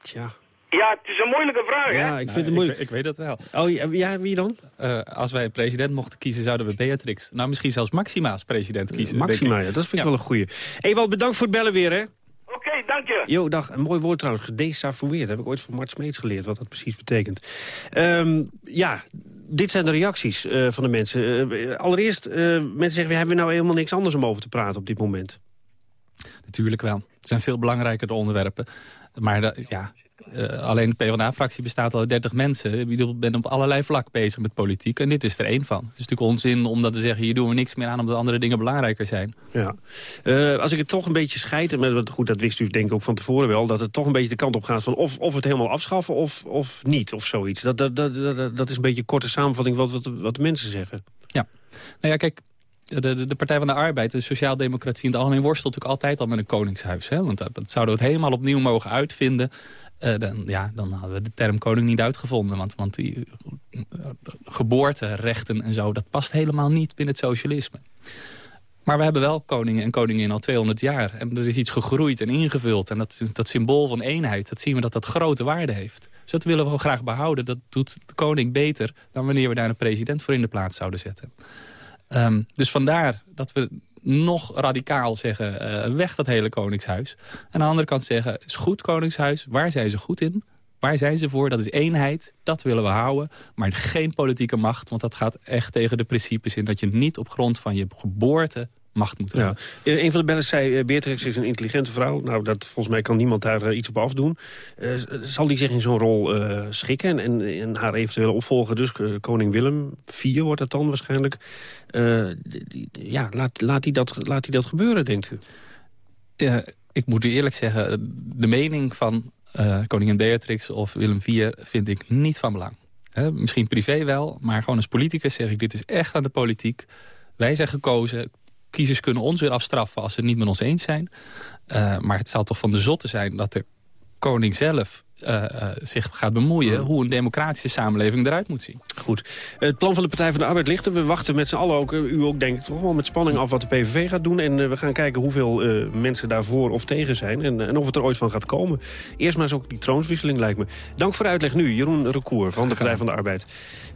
tja. Ja, het is een moeilijke vraag, hè? Ja, ik vind het moeilijk. Ik, weet dat wel. Oh, ja, ja, wie dan? Eh, als wij president mochten kiezen, zouden we Beatrix... nou, misschien zelfs Maxima als president kiezen. denk Maxima, ja, dat vind ik wel een goeie. Ewald, bedankt voor het bellen weer, hè? Oké, dank je. Jo, dag. Een mooi woord trouwens. Gedesavoueerd. Heb ik ooit van Mart Smeets geleerd, wat dat precies betekent. Ehm, ja, dit zijn de reacties eh, van de mensen. Eh, allereerst, eh, mensen zeggen, we hebben nou helemaal niks anders om over te praten op dit moment. Natuurlijk wel. Er zijn veel belangrijkere onderwerpen. Maar ja, eh, alleen de PvdA-fractie bestaat al uit 30 mensen. Ik bedoel, ben op allerlei vlak bezig met politiek. En dit is er één van. Het is natuurlijk onzin om dat te zeggen... hier doen we niks meer aan omdat andere dingen belangrijker zijn. Ja. Eh, als ik het toch een beetje scheid, maar wat- goed, dat wist u denk ik ook van tevoren wel... dat het toch een beetje de kant op gaat van of, of het helemaal afschaffen of, of niet, of zoiets. Dat, dat, dat, dat, dat is een beetje een korte samenvatting wat, wat, wat de mensen zeggen. Ja. Nou ja, kijk, de, de, Partij van de Arbeid, de Sociaaldemocratie in het algemeen worstelt natuurlijk altijd al met een koningshuis. Hè? Want dat, dat zouden we het helemaal opnieuw mogen uitvinden. eh, dan, ja, dan hadden we de term koning niet uitgevonden. Want, want die eh, geboorterechten en zo, dat past helemaal niet binnen het socialisme. Maar we hebben wel koningen en koningen al 200 jaar. En er is iets gegroeid en ingevuld. En dat, dat symbool van eenheid, dat zien we dat dat grote waarde heeft. Dus dat willen we graag behouden. Dat doet de koning beter dan wanneer we daar een president voor in de plaats zouden zetten. Ehm, dus vandaar dat we nog radicaal zeggen, eh, weg dat hele koningshuis. En aan de andere kant zeggen, is goed koningshuis, waar zijn ze goed in? Waar zijn ze voor? Dat is eenheid, dat willen we houden. Maar geen politieke macht, want dat gaat echt tegen de principes in... dat je niet op grond van je geboorte macht moet hebben. Ja. Een van de bellers zei, eh, Beatrix is een intelligente vrouw. Nou, dat, volgens mij kan niemand daar eh, iets op afdoen. Eh, zal die zich in zo'n rol eh, schikken? En, en, haar eventuele opvolger, dus koning Willem, IV wordt dat dan waarschijnlijk. Eh, die- ja, laat, laat, die dat, laat die dat gebeuren, denkt u? Eh, ik moet u eerlijk zeggen, de mening van eh, koningin Beatrix of Willem IV vind ik niet van belang. Hè, misschien privé wel, maar gewoon als politicus zeg ik... dit is echt aan de politiek. Wij zijn gekozen. Kiezers kunnen ons weer afstraffen als ze het niet met ons eens zijn. Eh, maar het zal toch van de zotte zijn dat de koning zelf eh, eh, zich gaat bemoeien... hoe een democratische samenleving eruit moet zien. Goed. Het plan van de Partij van de Arbeid ligt er. We wachten met z'n allen ook, u ook denk ik, toch wel met spanning af wat de PVV gaat doen. En we gaan kijken hoeveel mensen daarvoor of tegen zijn. En, en of het er ooit van gaat komen. Eerst maar eens ook die troonswisseling lijkt me. Dank voor de uitleg nu, Jeroen Recour van de Partij van de Arbeid.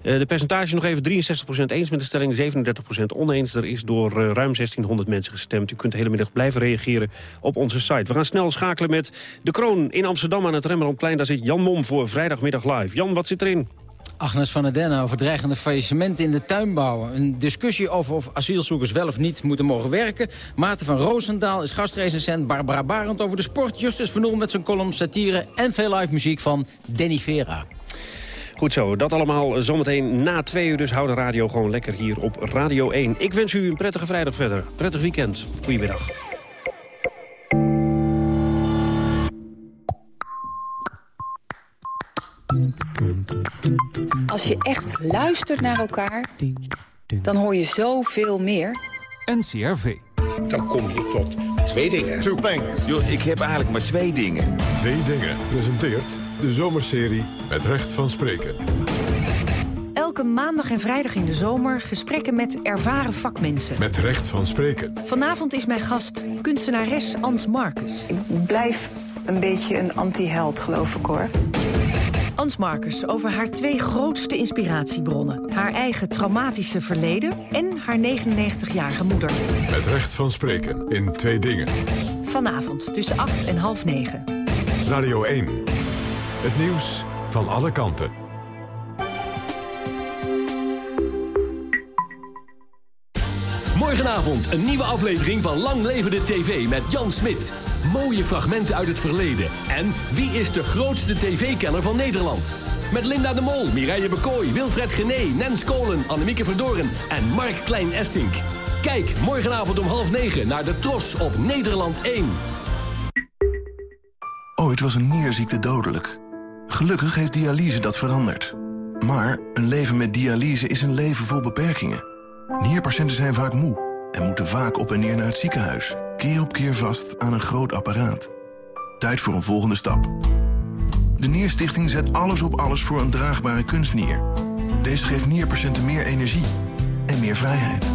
Eh, de percentage nog even 63% eens met de stelling, 37% oneens. Er is door eh, ruim 1600 mensen gestemd. U kunt de hele middag blijven reageren op onze site. We gaan snel schakelen met de kroon in Amsterdam aan het Rembrandtplein. Daar zit Jan Mom voor vrijdagmiddag live. Jan, wat zit erin? Agnes van der Den over dreigende faillissementen in de tuinbouw. Een discussie over of asielzoekers wel of niet moeten mogen werken. Maarten van Roosendaal is gastrecensent. Barbara Barend over de sport. Justus van met zijn column satire. En veel live muziek van Danny Vera. Goed zo, dat allemaal zometeen na twee uur. Dus hou de radio gewoon lekker hier op Radio 1. Ik wens u een prettige vrijdag verder. Prettig weekend. Goedemiddag. Als je echt luistert naar elkaar, dan hoor je zoveel meer. NCRV. Dan kom je tot twee dingen. Two things. Yo, ik heb eigenlijk maar twee dingen. Twee dingen presenteert de zomerserie met recht van spreken. Elke maandag en vrijdag in de zomer gesprekken met ervaren vakmensen. Met recht van spreken. Vanavond is mijn gast kunstenares Ans Marcus. Ik blijf een beetje een anti-held, geloof ik hoor. Ans Marcus over haar twee grootste inspiratiebronnen. Haar eigen traumatische verleden en haar 99-jarige moeder. Met recht van spreken in twee dingen. Vanavond tussen 8 en half 9. Radio 1. Het nieuws van alle kanten. Morgenavond een nieuwe aflevering van Lang Leven de TV met Jan Smit. Mooie fragmenten uit het verleden. En wie is de grootste tv-kenner van Nederland? Met Linda de Mol, Mireille Bekooi, Wilfred Gené, Nens Kolen, Annemieke Verdoren en Mark Klein-Essink. Kijk morgenavond om half negen naar de Tros op Nederland 1. Ooit was een nierziekte dodelijk. Gelukkig heeft dialyse dat veranderd. Maar een leven met dialyse is een leven vol beperkingen. Nierpatiënten zijn vaak moe en moeten vaak op en neer naar het ziekenhuis. Keer op keer vast aan een groot apparaat. Tijd voor een volgende stap. De Nierstichting zet alles op alles voor een draagbare kunstnier. Deze geeft nierpatiënten meer energie en meer vrijheid.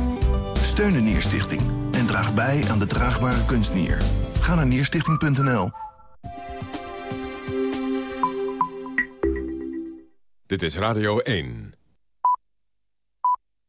Steun de Nierstichting en draag bij aan de draagbare kunstnier. Ga naar nierstichting.nl. Dit is Radio 1.